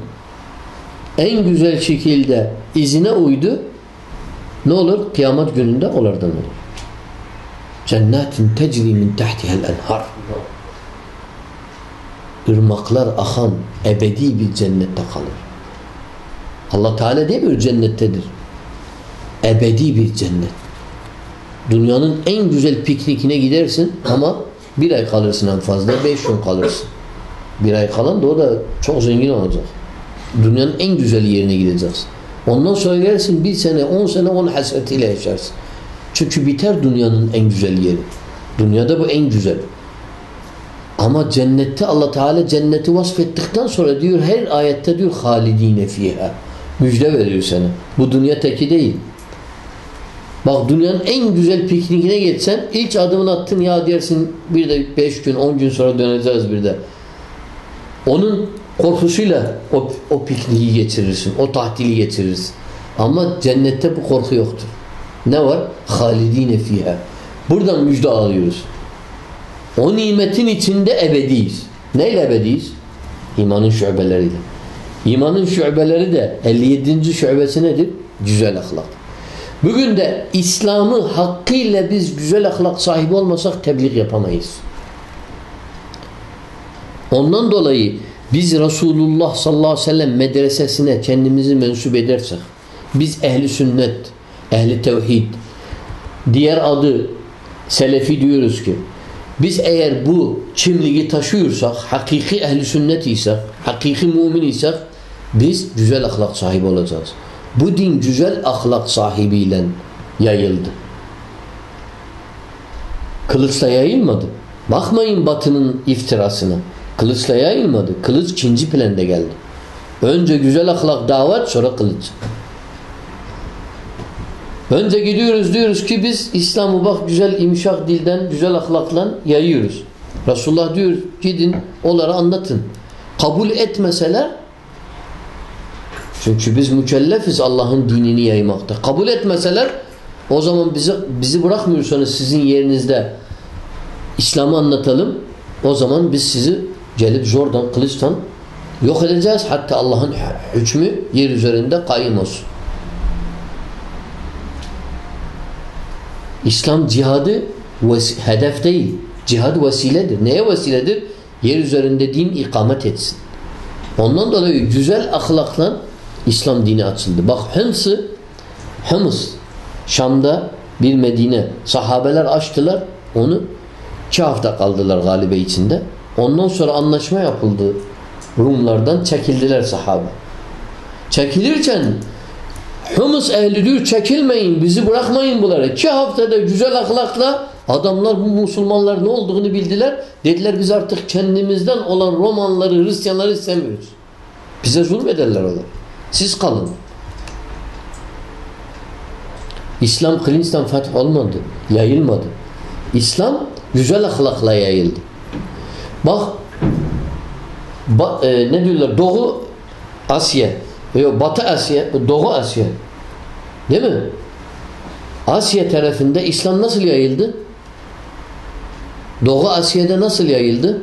en güzel şekilde izine uydu ne olur? Kıyamet gününde onlardan olur. Cennetin tecri min tahtihel enhar. ırmaklar akan ebedi bir cennette kalır. Allah Teala demiyor cennettedir. Ebedi bir cennet. Dünyanın en güzel piknikine gidersin ama bir ay kalırsın en fazla, beş gün kalırsın. Bir ay kalan da o da çok zengin olacak. Dünyanın en güzel yerine gideceksin. Ondan sonra gelirsin bir sene, on sene onun hasretiyle yaşarsın. Çünkü biter dünyanın en güzel yeri. Dünyada bu en güzel. Ama cennette Allah Teala cenneti vasfettikten sonra diyor her ayette diyor halidine fiha. Müjde veriyor sana. Bu dünya teki değil. Bak dünyanın en güzel pikniğine geçsen ilk adımını attın ya dersin bir de beş gün on gün sonra döneceğiz bir de. Onun korkusuyla o, o pikniği geçirirsin. O tatili geçirirsin. Ama cennette bu korku yoktur. Ne var? Halidine fiha. Buradan müjde alıyoruz. O nimetin içinde ebediyiz. Neyle ebediyiz? İmanın şubeleriyle. İmanın şubeleri de 57. şubesi nedir? Güzel ahlak. Bugün de İslam'ı hakkıyla biz güzel ahlak sahibi olmasak tebliğ yapamayız. Ondan dolayı biz Resulullah sallallahu aleyhi ve sellem medresesine kendimizi mensup edersek biz ehli sünnet, ehli tevhid diğer adı selefi diyoruz ki biz eğer bu kimliği taşıyorsak, hakiki ehli sünnet isek, hakiki mümin isek biz güzel ahlak sahibi olacağız. Bu din güzel ahlak sahibiyle yayıldı. Kılıçla yayılmadı. Bakmayın batının iftirasına. Kılıçla yayılmadı. Kılıç ikinci planda geldi. Önce güzel ahlak davet sonra kılıç. Önce gidiyoruz diyoruz ki biz İslam'ı bak güzel imşak dilden, güzel ahlakla yayıyoruz. Resulullah diyor gidin onlara anlatın. Kabul etmeseler çünkü biz mükellefiz Allah'ın dinini yaymakta. Kabul etmeseler o zaman bizi, bizi bırakmıyorsanız sizin yerinizde İslam'ı anlatalım. O zaman biz sizi gelip zordan, kılıçtan yok edeceğiz. Hatta Allah'ın hükmü yer üzerinde kaim olsun. İslam cihadı hedef değil. Cihad vesiledir. Neye vesiledir? Yer üzerinde din ikamet etsin. Ondan dolayı güzel ahlakla İslam dini açıldı. Bak Hıms'ı Hımız Şam'da bir Medine sahabeler açtılar. Onu iki hafta kaldılar galibe içinde. Ondan sonra anlaşma yapıldı. Rumlardan çekildiler sahabe. Çekilirken Humus ehli diyor çekilmeyin bizi bırakmayın bunlara. İki haftada güzel ahlakla adamlar bu Müslümanlar ne olduğunu bildiler. Dediler biz artık kendimizden olan Romanları, Hristiyanları istemiyoruz. Bize zulmederler onlar. Siz kalın. İslam kılıçtan feth olmadı. Yayılmadı. İslam güzel ahlakla yayıldı. Bak ba, e, ne diyorlar? Doğu Asya Yok Batı Asya, Doğu Asya. Değil mi? Asya tarafında İslam nasıl yayıldı? Doğu Asya'da nasıl yayıldı?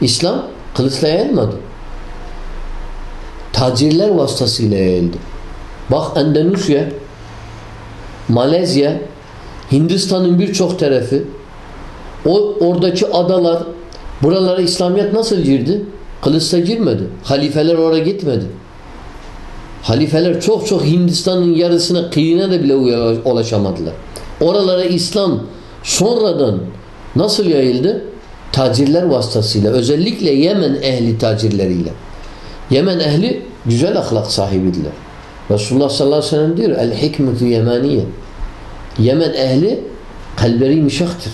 İslam kılıçla yayılmadı. Tacirler vasıtasıyla yayıldı. Bak Endonezya, Malezya, Hindistan'ın birçok tarafı o oradaki adalar buralara İslamiyet nasıl girdi? Kılıçla girmedi. Halifeler oraya gitmedi. Halifeler çok çok Hindistan'ın yarısına kıyına da bile ulaşamadılar. Oralara İslam sonradan nasıl yayıldı? Tacirler vasıtasıyla. Özellikle Yemen ehli tacirleriyle. Yemen ehli güzel ahlak sahibidiler. Resulullah sallallahu aleyhi ve sellem diyor El hikmetu yemaniye. Yemen ehli kalbleri mişaktır.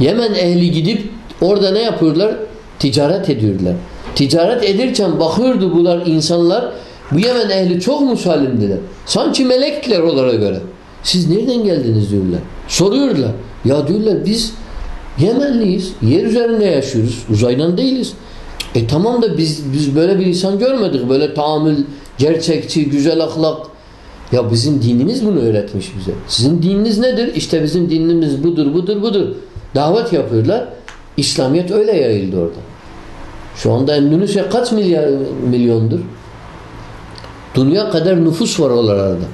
Yemen ehli gidip orada ne yapıyorlar? Ticaret ediyorlar. Ticaret edirken bakıyordu bunlar insanlar bu Yemen ehli çok musallimdiler. Sanki melekler onlara göre. Siz nereden geldiniz diyorlar. Soruyorlar. Ya diyorlar biz Yemenliyiz. Yer üzerinde yaşıyoruz. Uzaydan değiliz. E tamam da biz biz böyle bir insan görmedik. Böyle tahammül, gerçekçi, güzel ahlak. Ya bizim dinimiz bunu öğretmiş bize. Sizin dininiz nedir? İşte bizim dinimiz budur, budur, budur. Davet yapıyorlar. İslamiyet öyle yayıldı orada. Şu anda Endonezya kaç milyar milyondur? Dünya kadar nüfus var oralarda.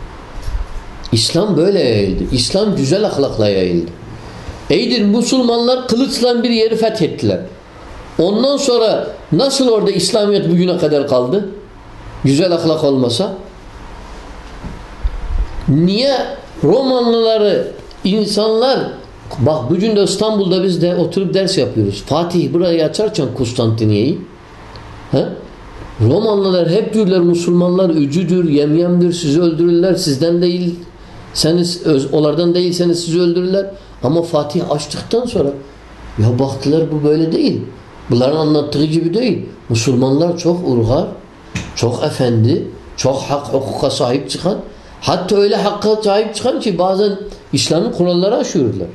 İslam böyle yayıldı. İslam güzel ahlakla yayıldı. Eydir Müslümanlar kılıçla bir yeri fethettiler. Ondan sonra nasıl orada İslamiyet bugüne kadar kaldı? Güzel ahlak olmasa. Niye Romanlıları insanlar bak bugün de İstanbul'da biz de oturup ders yapıyoruz. Fatih burayı açarken Konstantiniye'yi he? Romanlılar hep diyorlar Müslümanlar ücüdür, yemyemdir, sizi öldürürler, sizden değil, seniz onlardan değilseniz sizi öldürürler. Ama Fatih açtıktan sonra ya baktılar bu böyle değil. Bunların anlattığı gibi değil. Müslümanlar çok urgar, çok efendi, çok hak hukuka sahip çıkan, hatta öyle hakka sahip çıkan ki bazen İslam'ın kuralları aşıyorlar.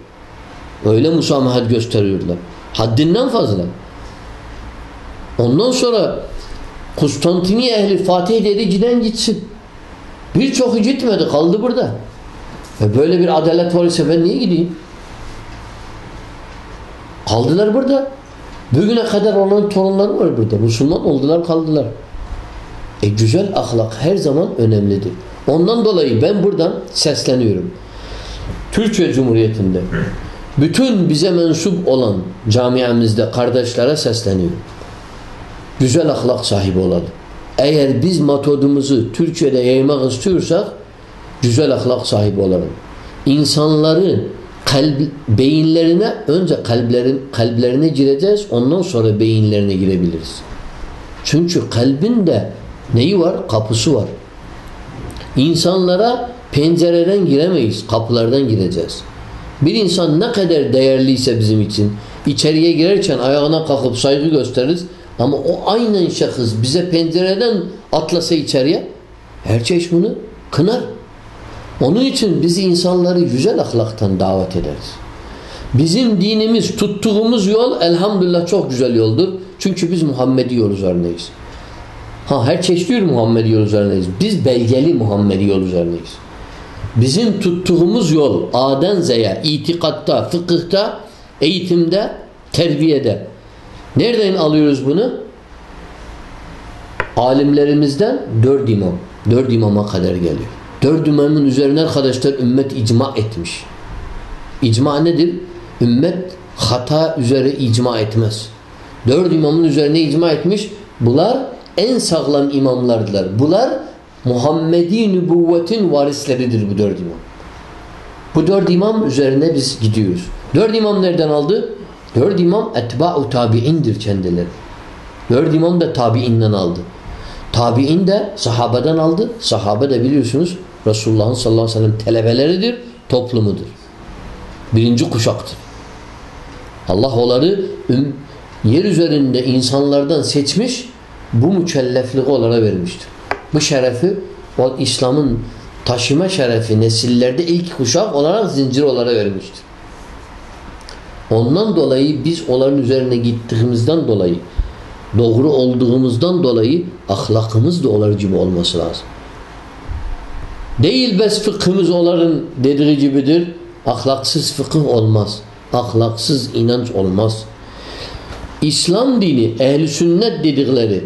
Öyle musamahat gösteriyorlar. Haddinden fazla. Ondan sonra Konstantiniye ehli Fatih dedi giden gitsin. Birçoku gitmedi kaldı burada. E böyle bir adalet var ise ben niye gideyim? Kaldılar burada. Bugüne kadar olan torunları var burada. Müslüman oldular kaldılar. E güzel ahlak her zaman önemlidir. Ondan dolayı ben buradan sesleniyorum. Türkiye Cumhuriyeti'nde bütün bize mensup olan camiamizde kardeşlere sesleniyorum. Güzel ahlak sahibi olalım. Eğer biz metodumuzu Türkiye'de yaymak istiyorsak güzel ahlak sahibi olalım. İnsanların kalb, beyinlerine önce kalplerin kalplerine gireceğiz ondan sonra beyinlerine girebiliriz. Çünkü kalbin de neyi var? Kapısı var. İnsanlara pencereden giremeyiz. Kapılardan gireceğiz. Bir insan ne kadar değerliyse bizim için içeriye girerken ayağına kalkıp saygı gösteririz. Ama o aynen şahıs bize pencereden atlasa içeriye her çeşit bunu kınar. Onun için biz insanları güzel ahlaktan davet ederiz. Bizim dinimiz, tuttuğumuz yol elhamdülillah çok güzel yoldur. Çünkü biz Muhammedi yol üzerindeyiz. Ha her çeşit diyor Muhammedi yol üzerindeyiz. Biz belgeli Muhammedi yol üzerindeyiz. Bizim tuttuğumuz yol A'den Z'ye, itikatta, fıkıhta, eğitimde, terbiyede. Nereden alıyoruz bunu? Alimlerimizden dört imam. Dört imama kadar geliyor. Dört imamın üzerine arkadaşlar ümmet icma etmiş. İcma nedir? Ümmet hata üzere icma etmez. Dört imamın üzerine icma etmiş. Bunlar en sağlam imamlardılar. Bunlar Muhammedi nübüvvetin varisleridir bu dört imam. Bu dört imam üzerine biz gidiyoruz. Dört imam nereden aldı? Dört imam etba'u tabi'indir kendileri. Dört imam da tabi'inden aldı. Tabi'in de sahabeden aldı. Sahabe de biliyorsunuz Resulullah'ın sallallahu aleyhi ve sellem telebeleridir, toplumudur. Birinci kuşaktır. Allah onları yer üzerinde insanlardan seçmiş, bu mükellefliği onlara vermiştir. Bu şerefi, o İslam'ın taşıma şerefi nesillerde ilk kuşak olarak zincir olarak vermiştir. Ondan dolayı biz onların üzerine gittiğimizden dolayı doğru olduğumuzdan dolayı ahlakımız da onlar gibi olması lazım. Değil bes fıkhımız onların dediği gibidir. Ahlaksız fıkıh olmaz. Ahlaksız inanç olmaz. İslam dini, ehli sünnet dedikleri,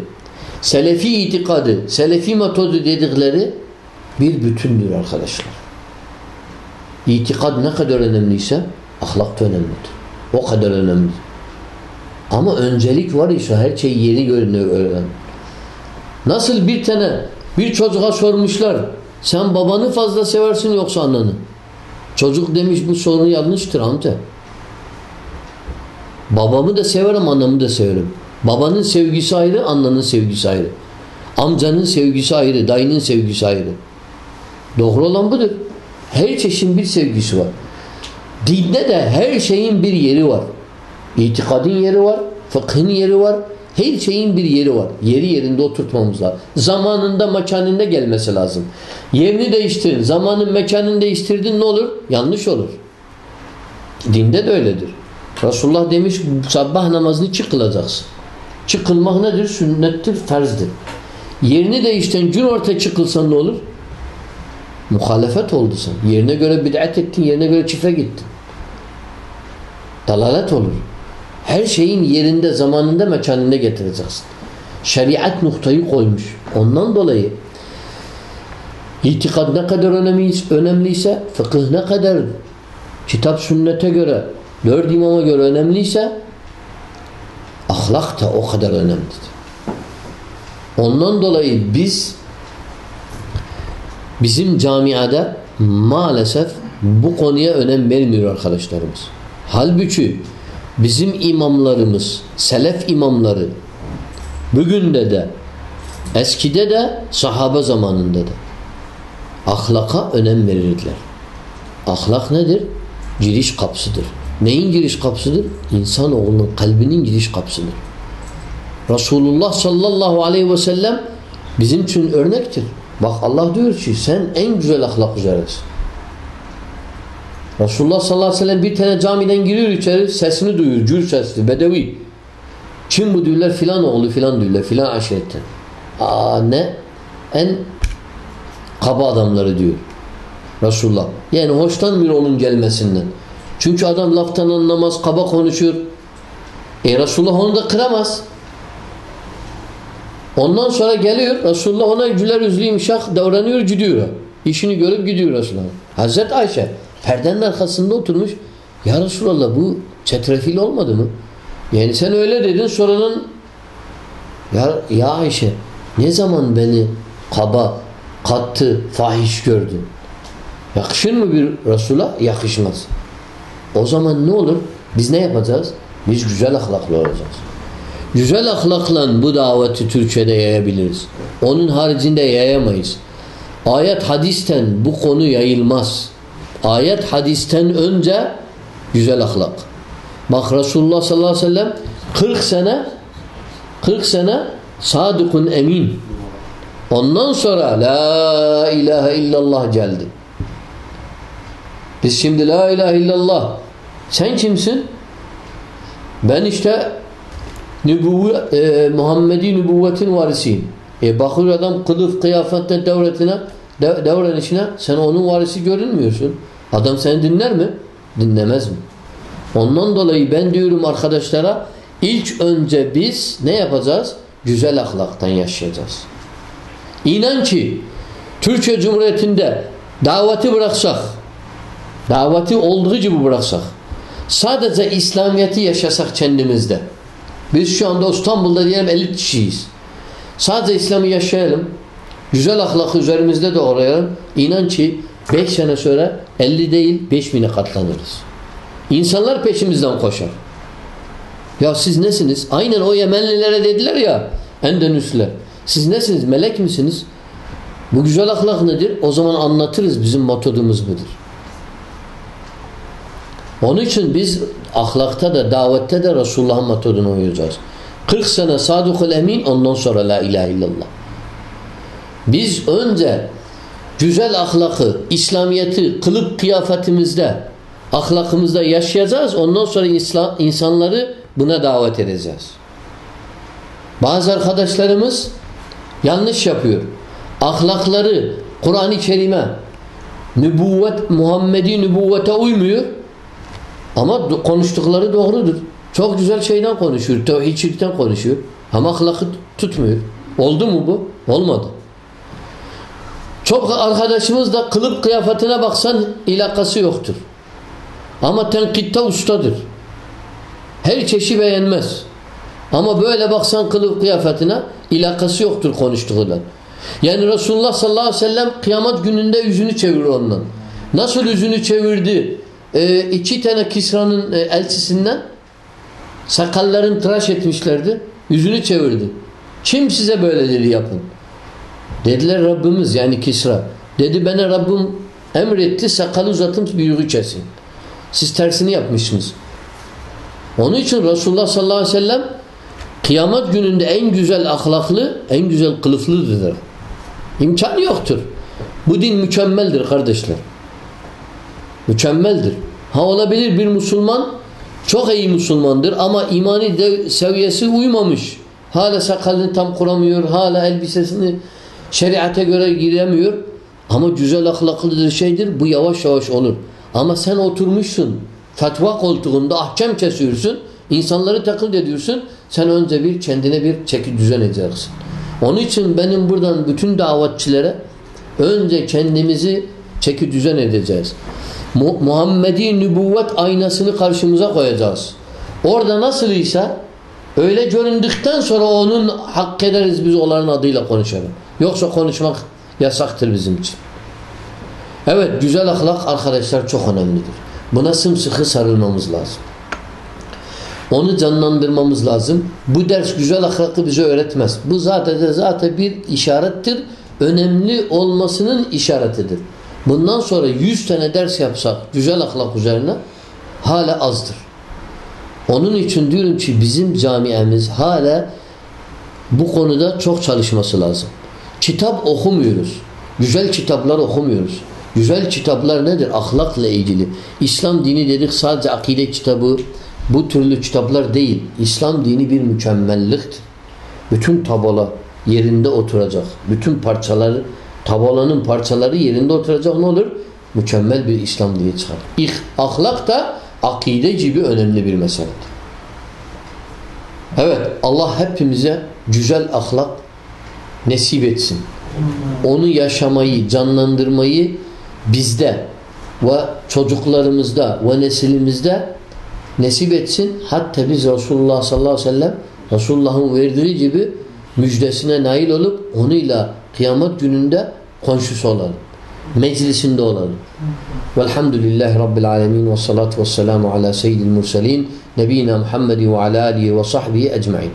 selefi itikadı, selefi metodu dedikleri bir bütündür arkadaşlar. İtikad ne kadar önemliyse ahlak da önemlidir. O kadar önemli. Ama öncelik var ise her şey yeri görünüyor. Nasıl bir tane bir çocuğa sormuşlar sen babanı fazla seversin yoksa ananı? Çocuk demiş bu sorun yanlıştır amca. Babamı da severim anamı da severim. Babanın sevgisi ayrı ananın sevgisi ayrı. Amcanın sevgisi ayrı dayının sevgisi ayrı. Doğru olan budur. Her çeşit bir sevgisi var. Dinde de her şeyin bir yeri var. İtikadın yeri var, fıkhın yeri var, her şeyin bir yeri var. Yeri yerinde oturtmamız lazım. Zamanında mekanında gelmesi lazım. Yerini değiştirin. Zamanın mekanını değiştirdin ne olur? Yanlış olur. Dinde de öyledir. Resulullah demiş sabah namazını çıkılacaksın. Çıkılmak nedir? Sünnettir, ferzdir. Yerini değiştiren gün ortaya çıkılsan ne olur? Muhalefet oldu sen. Yerine göre bid'at ettin, yerine göre çife gittin. Dalalet olur. Her şeyin yerinde, zamanında, mekanında getireceksin. Şeriat noktayı koymuş. Ondan dolayı itikad ne kadar önemliyse fıkıh ne kadar kitap sünnete göre, dört imama göre önemliyse ahlak da o kadar önemlidir. Ondan dolayı biz bizim camiada maalesef bu konuya önem vermiyor arkadaşlarımız. Halbuki bizim imamlarımız, selef imamları bugün de de eskide de sahabe zamanında da ahlaka önem verirdiler. Ahlak nedir? Giriş kapsıdır. Neyin giriş kapsıdır? İnsanoğlunun kalbinin giriş kapsıdır. Resulullah sallallahu aleyhi ve sellem bizim için örnektir. Bak Allah diyor ki sen en güzel ahlak üzeresin. Resulullah sallallahu aleyhi ve sellem bir tane camiden giriyor içeri sesini duyuyor. Cür sesli, bedevi. Kim bu diyorlar? Filan oğlu filan diyorlar. Filan aşiretten. Aa ne? En kaba adamları diyor. Resulullah. Yani hoşlanmıyor onun gelmesinden. Çünkü adam laftan anlamaz, kaba konuşuyor. E Resulullah onu da kıramaz. Ondan sonra geliyor Resulullah ona güler yüzlü imşak davranıyor gidiyor. İşini görüp gidiyor Resulullah. Hazreti Ayşe perdenin arkasında oturmuş. Ya Resulallah bu çetrefil olmadı mı? Yani sen öyle dedin sonranın ya, ya Ayşe ne zaman beni kaba, katı, fahiş gördün? Yakışır mı bir Resul'a? Yakışmaz. O zaman ne olur? Biz ne yapacağız? Biz güzel ahlaklı olacağız. Güzel ahlakla bu daveti Türkçe'de yayabiliriz. Onun haricinde yayamayız. Ayet hadisten bu konu yayılmaz. Ayet hadisten önce güzel ahlak. Bak Resulullah sallallahu aleyhi ve sellem 40 sene 40 sene sadıkun emin. Ondan sonra la ilahe illallah geldi. Biz şimdi la ilahe illallah. Sen kimsin? Ben işte nübüvvet, e, Muhammedi nübüvvetin varisiyim. E bakıyor adam kılıf kıyafetten devletine dev, devrenişine sen onun varisi görünmüyorsun. Adam seni dinler mi? Dinlemez mi? Ondan dolayı ben diyorum arkadaşlara ilk önce biz ne yapacağız? Güzel ahlaktan yaşayacağız. İnan ki Türkiye Cumhuriyeti'nde daveti bıraksak daveti olduğu gibi bıraksak sadece İslamiyet'i yaşasak kendimizde biz şu anda İstanbul'da diyelim 50 kişiyiz. Sadece İslam'ı yaşayalım. Güzel ahlakı üzerimizde de orayalım. İnan ki 5 sene sonra 50 değil 5000'e katlanırız. İnsanlar peşimizden koşar. Ya siz nesiniz? Aynen o Yemenlilere dediler ya Endonüsler. Siz nesiniz? Melek misiniz? Bu güzel ahlak nedir? O zaman anlatırız bizim metodumuz budur. Onun için biz ahlakta da davette de Resulullah'ın metoduna uyacağız. 40 sene sadukul emin ondan sonra la ilahe illallah. Biz önce güzel ahlakı, İslamiyeti kılıp kıyafetimizde, ahlakımızda yaşayacağız. Ondan sonra insanları buna davet edeceğiz. Bazı arkadaşlarımız yanlış yapıyor. Ahlakları Kur'an-ı Kerim'e nübüvvet, Muhammedi nübüvvete uymuyor. Ama konuştukları doğrudur. Çok güzel şeyden konuşuyor. Tevhidçilikten konuşuyor. Ama ahlakı tutmuyor. Oldu mu bu? Olmadı. Çok arkadaşımız da kılıp kıyafetine baksan ilakası yoktur. Ama tenkitte ustadır. Her çeşi beğenmez. Ama böyle baksan kılıp kıyafetine ilakası yoktur konuştuğuyla. Yani Resulullah sallallahu aleyhi ve sellem kıyamet gününde yüzünü çevirir ondan. Nasıl yüzünü çevirdi? Ee, iki tane Kisra'nın e, elçisinden sakallarını tıraş etmişlerdi. Yüzünü çevirdi. Kim size böyle dedi yapın? Dediler Rabbimiz yani Kisra. Dedi bana Rabbim emretti sakalı uzatın büyüğü kesin. Siz tersini yapmışsınız. Onun için Resulullah sallallahu aleyhi ve sellem kıyamet gününde en güzel ahlaklı, en güzel kılıflıdır. İmkan yoktur. Bu din mükemmeldir kardeşler. Mükemmeldir. Ha olabilir bir Müslüman çok iyi Müslümandır ama imani seviyesi uymamış. Hala sakalını tam kuramıyor, hala elbisesini şeriate göre giremiyor. Ama güzel ahlaklıdır şeydir. Bu yavaş yavaş olur. Ama sen oturmuşsun fetva koltuğunda ahkam kesiyorsun. insanları taklit ediyorsun. Sen önce bir kendine bir çeki düzen edeceksin. Onun için benim buradan bütün davetçilere önce kendimizi çeki düzen edeceğiz. Mu Muhammedi nübüvvet aynasını karşımıza koyacağız. Orada nasıl ise Öyle göründükten sonra onun hak ederiz biz onların adıyla konuşalım. Yoksa konuşmak yasaktır bizim için. Evet güzel ahlak arkadaşlar çok önemlidir. Buna sımsıkı sarılmamız lazım. Onu canlandırmamız lazım. Bu ders güzel ahlakı bize öğretmez. Bu zaten zaten bir işarettir. Önemli olmasının işaretidir. Bundan sonra 100 tane ders yapsak güzel ahlak üzerine hala azdır. Onun için diyorum ki bizim camiemiz hala bu konuda çok çalışması lazım. Kitap okumuyoruz. Güzel kitaplar okumuyoruz. Güzel kitaplar nedir? Ahlakla ilgili. İslam dini dedik sadece akide kitabı, bu türlü kitaplar değil. İslam dini bir mükemmelliktir. Bütün tabela yerinde oturacak. Bütün parçaları, tabelanın parçaları yerinde oturacak ne olur? Mükemmel bir İslam diye çıkar. İh, ahlak da akide gibi önemli bir meseledir. Evet Allah hepimize güzel ahlak nasip etsin. Onu yaşamayı, canlandırmayı bizde ve çocuklarımızda ve nesilimizde nasip etsin. Hatta biz Resulullah sallallahu aleyhi ve sellem Resulullah'ın verdiği gibi müjdesine nail olup onunla kıyamet gününde komşusu olalım. Meclisinde olalım. Velhamdülillahi Rabbil alemin ve salatu ve selamu ala seyyidil murselin nebina Muhammedi ve ala alihi ve sahbihi ecmain.